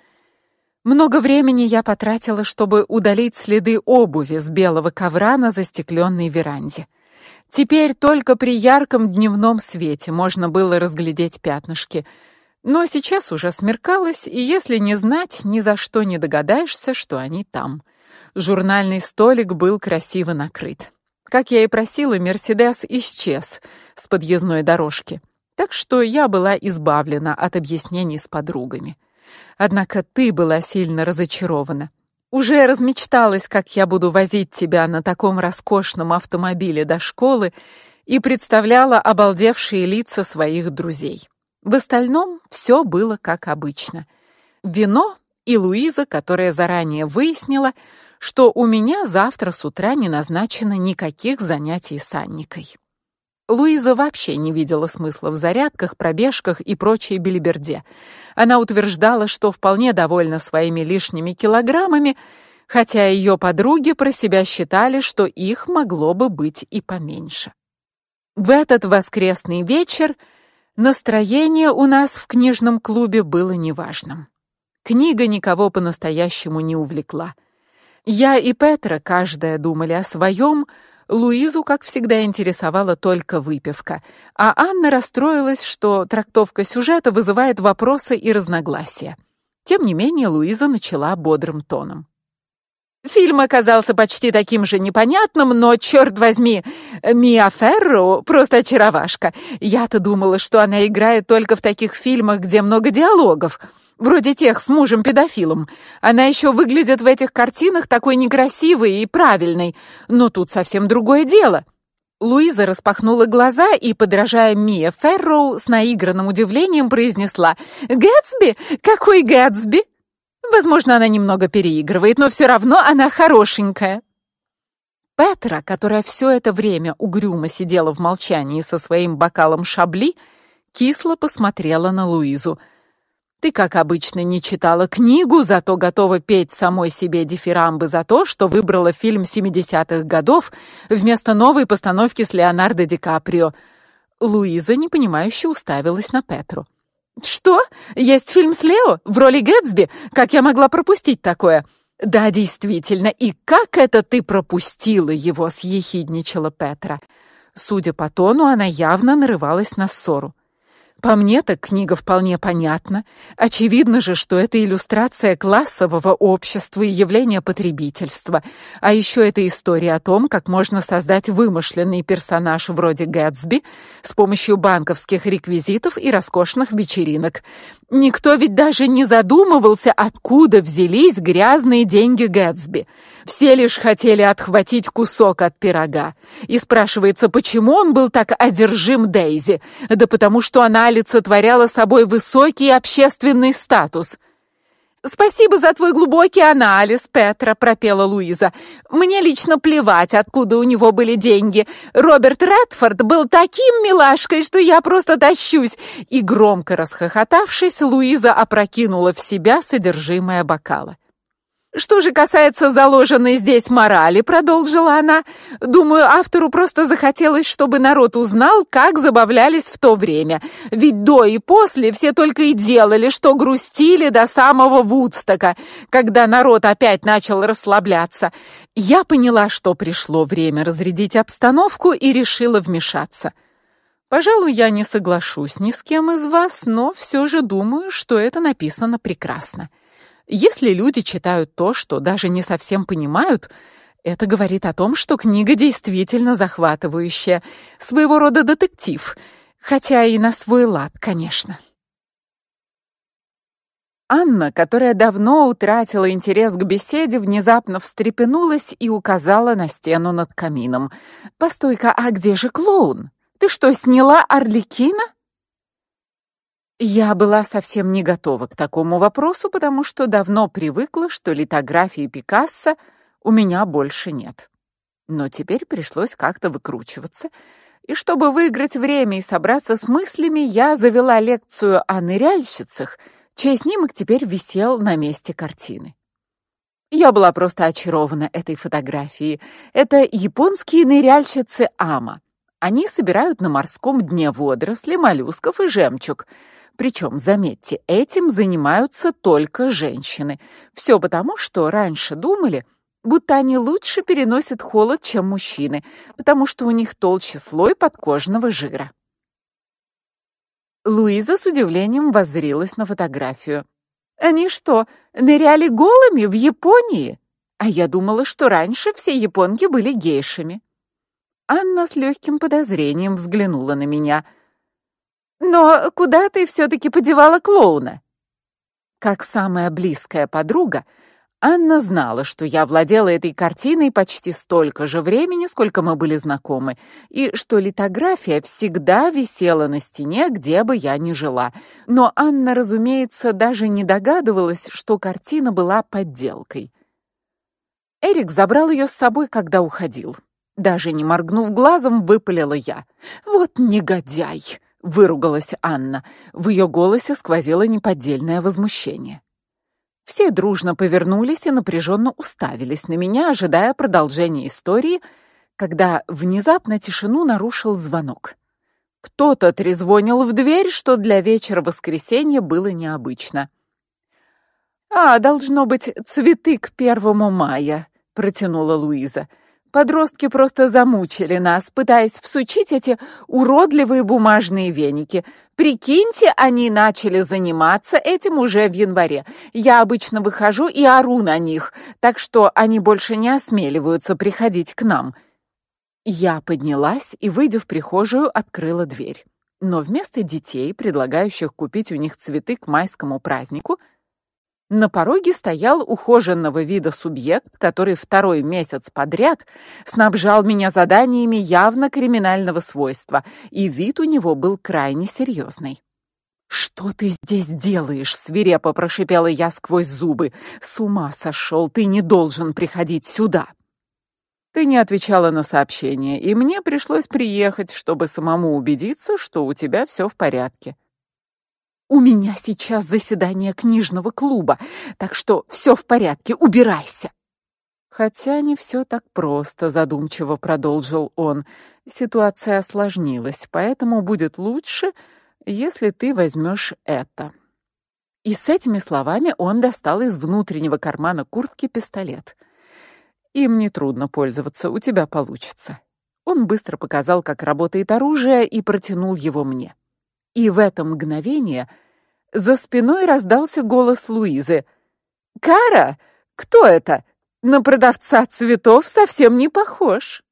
Много времени я потратила, чтобы удалить следы обуви с белого ковра на застекленной веранде. Теперь только при ярком дневном свете можно было разглядеть пятнышки. Но сейчас уже смеркалось, и если не знать, ни за что не догадаешься, что они там. Журнальный столик был красиво накрыт. Как я и просила, Мерседес исчез с подъездной дорожки. Так что я была избавлена от объяснений с подругами. Однако ты была сильно разочарована. Уже размечталась, как я буду возить тебя на таком роскошном автомобиле до школы, и представляла обалдевшие лица своих друзей. В остальном все было как обычно. Вино и Луиза, которая заранее выяснила, что у меня завтра с утра не назначено никаких занятий с Анникой. Луиза вообще не видела смысла в зарядках, пробежках и прочей белиберде. Она утверждала, что вполне довольна своими лишними килограммами, хотя ее подруги про себя считали, что их могло бы быть и поменьше. В этот воскресный вечер настроение у нас в книжном клубе было неважным. Книга никого по-настоящему не увлекла. Я и Петра, каждая думали о своем, Луизу, как всегда, интересовала только выпивка, а Анна расстроилась, что трактовка сюжета вызывает вопросы и разногласия. Тем не менее, Луиза начала бодрым тоном. Фильм оказался почти таким же непонятным, но черт возьми, Миа Ферро просто очаровашка. Я-то думала, что она играет только в таких фильмах, где много диалогов вроде тех с мужем-педофилом. Она еще выглядит в этих картинах такой некрасивой и правильной, но тут совсем другое дело. Луиза распахнула глаза и, подражая Мия Ферроу, с наигранным удивлением произнесла: "Гэтсби? Какой Гэтсби?" Возможно, она немного переигрывает, но все равно она хорошенькая. Петра, которая все это время угрюмо сидела в молчании со своим бокалом шабли, кисло посмотрела на Луизу. Ты, как обычно, не читала книгу, зато готова петь самой себе дифирамбы за то, что выбрала фильм 70-х годов вместо новой постановки с Леонардо Ди Каприо. Луиза непонимающе уставилась на Петру. Что? Есть фильм с Лео в роли Гэтсби? Как я могла пропустить такое? Да, действительно. И как это ты пропустила его, съехидничала Петра. Судя по тону, она явно нарывалась на ссору. По мне так книга вполне понятна. Очевидно же, что это иллюстрация классового общества и явления потребительства. А еще это история о том, как можно создать вымышленный персонаж вроде Гэтсби с помощью банковских реквизитов и роскошных вечеринок. Никто ведь даже не задумывался, откуда взялись грязные деньги Гэтсби. Все лишь хотели отхватить кусок от пирога. И спрашивается, почему он был так одержим Дейзи? Да потому что она олицетворяла собой высокий общественный статус. Спасибо за твой глубокий анализ, Петра, пропела Луиза. Мне лично плевать, откуда у него были деньги. Роберт Редфорд был таким милашкой, что я просто тащусь. И громко расхохотавшись, Луиза опрокинула в себя содержимое бокала. Что же касается заложенной здесь морали, продолжила она, думаю, автору просто захотелось, чтобы народ узнал, как забавлялись в то время. Ведь до и после все только и делали, что грустили до самого Вудстока, когда народ опять начал расслабляться. Я поняла, что пришло время разрядить обстановку и решила вмешаться. Пожалуй, я не соглашусь ни с кем из вас, но все же думаю, что это написано прекрасно. Если люди читают то, что даже не совсем понимают, это говорит о том, что книга действительно захватывающая, своего рода детектив, хотя и на свой лад, конечно. Анна, которая давно утратила интерес к беседе, внезапно встрепенулась и указала на стену над камином. "Постой-ка, а где же клоун? Ты что, сняла Орликина?" Я была совсем не готова к такому вопросу, потому что давно привыкла, что литографии Пикассо у меня больше нет. Но теперь пришлось как-то выкручиваться. И чтобы выиграть время и собраться с мыслями, я завела лекцию о ныряльщицах, чей снимок теперь висел на месте картины. Я была просто очарована этой фотографией. Это японские ныряльщицы Ама. Они собирают на морском дне водоросли, моллюсков и жемчуг. Причем, заметьте, этим занимаются только женщины. Все потому, что раньше думали, будто они лучше переносят холод, чем мужчины, потому что у них толще слой подкожного жира. Луиза с удивлением воззрилась на фотографию. Они что, ныряли голыми в Японии? А я думала, что раньше все японки были гейшами. Анна с легким подозрением взглянула на меня — но куда ты все таки подевала клоуна? Как самая близкая подруга, Анна знала, что я владела этой картиной почти столько же времени, сколько мы были знакомы, и что литография всегда висела на стене, где бы я ни жила. Но Анна, разумеется, даже не догадывалась, что картина была подделкой. Эрик забрал ее с собой, когда уходил. Даже не моргнув глазом, выпалила я: "Вот негодяй!" Выругалась Анна. В ее голосе сквозило неподдельное возмущение. Все дружно повернулись и напряженно уставились на меня, ожидая продолжения истории, когда внезапно тишину нарушил звонок. Кто-то трезвонил в дверь, что для вечера воскресенья было необычно. А, должно быть, цветы к первому мая, протянула Луиза. Подростки просто замучили нас, пытаясь всучить эти уродливые бумажные веники. Прикиньте, они начали заниматься этим уже в январе. Я обычно выхожу и ору на них, так что они больше не осмеливаются приходить к нам. Я поднялась и, выйдя в прихожую, открыла дверь. Но вместо детей, предлагающих купить у них цветы к майскому празднику, на пороге стоял ухоженного вида субъект, который второй месяц подряд снабжал меня заданиями явно криминального свойства, и вид у него был крайне серьезный. Что ты здесь делаешь? свирепо прошипела я сквозь зубы. С ума сошел, ты не должен приходить сюда. Ты не отвечала на сообщение, и мне пришлось приехать, чтобы самому убедиться, что у тебя все в порядке. У меня сейчас заседание книжного клуба, так что все в порядке, убирайся. Хотя не все так просто, задумчиво продолжил он. Ситуация осложнилась, поэтому будет лучше, если ты возьмешь это. И с этими словами он достал из внутреннего кармана куртки пистолет. Им не трудно пользоваться, у тебя получится. Он быстро показал, как работает оружие, и протянул его мне. И в это мгновение за спиной раздался голос Луизы. «Кара, кто это? На продавца цветов совсем не похож».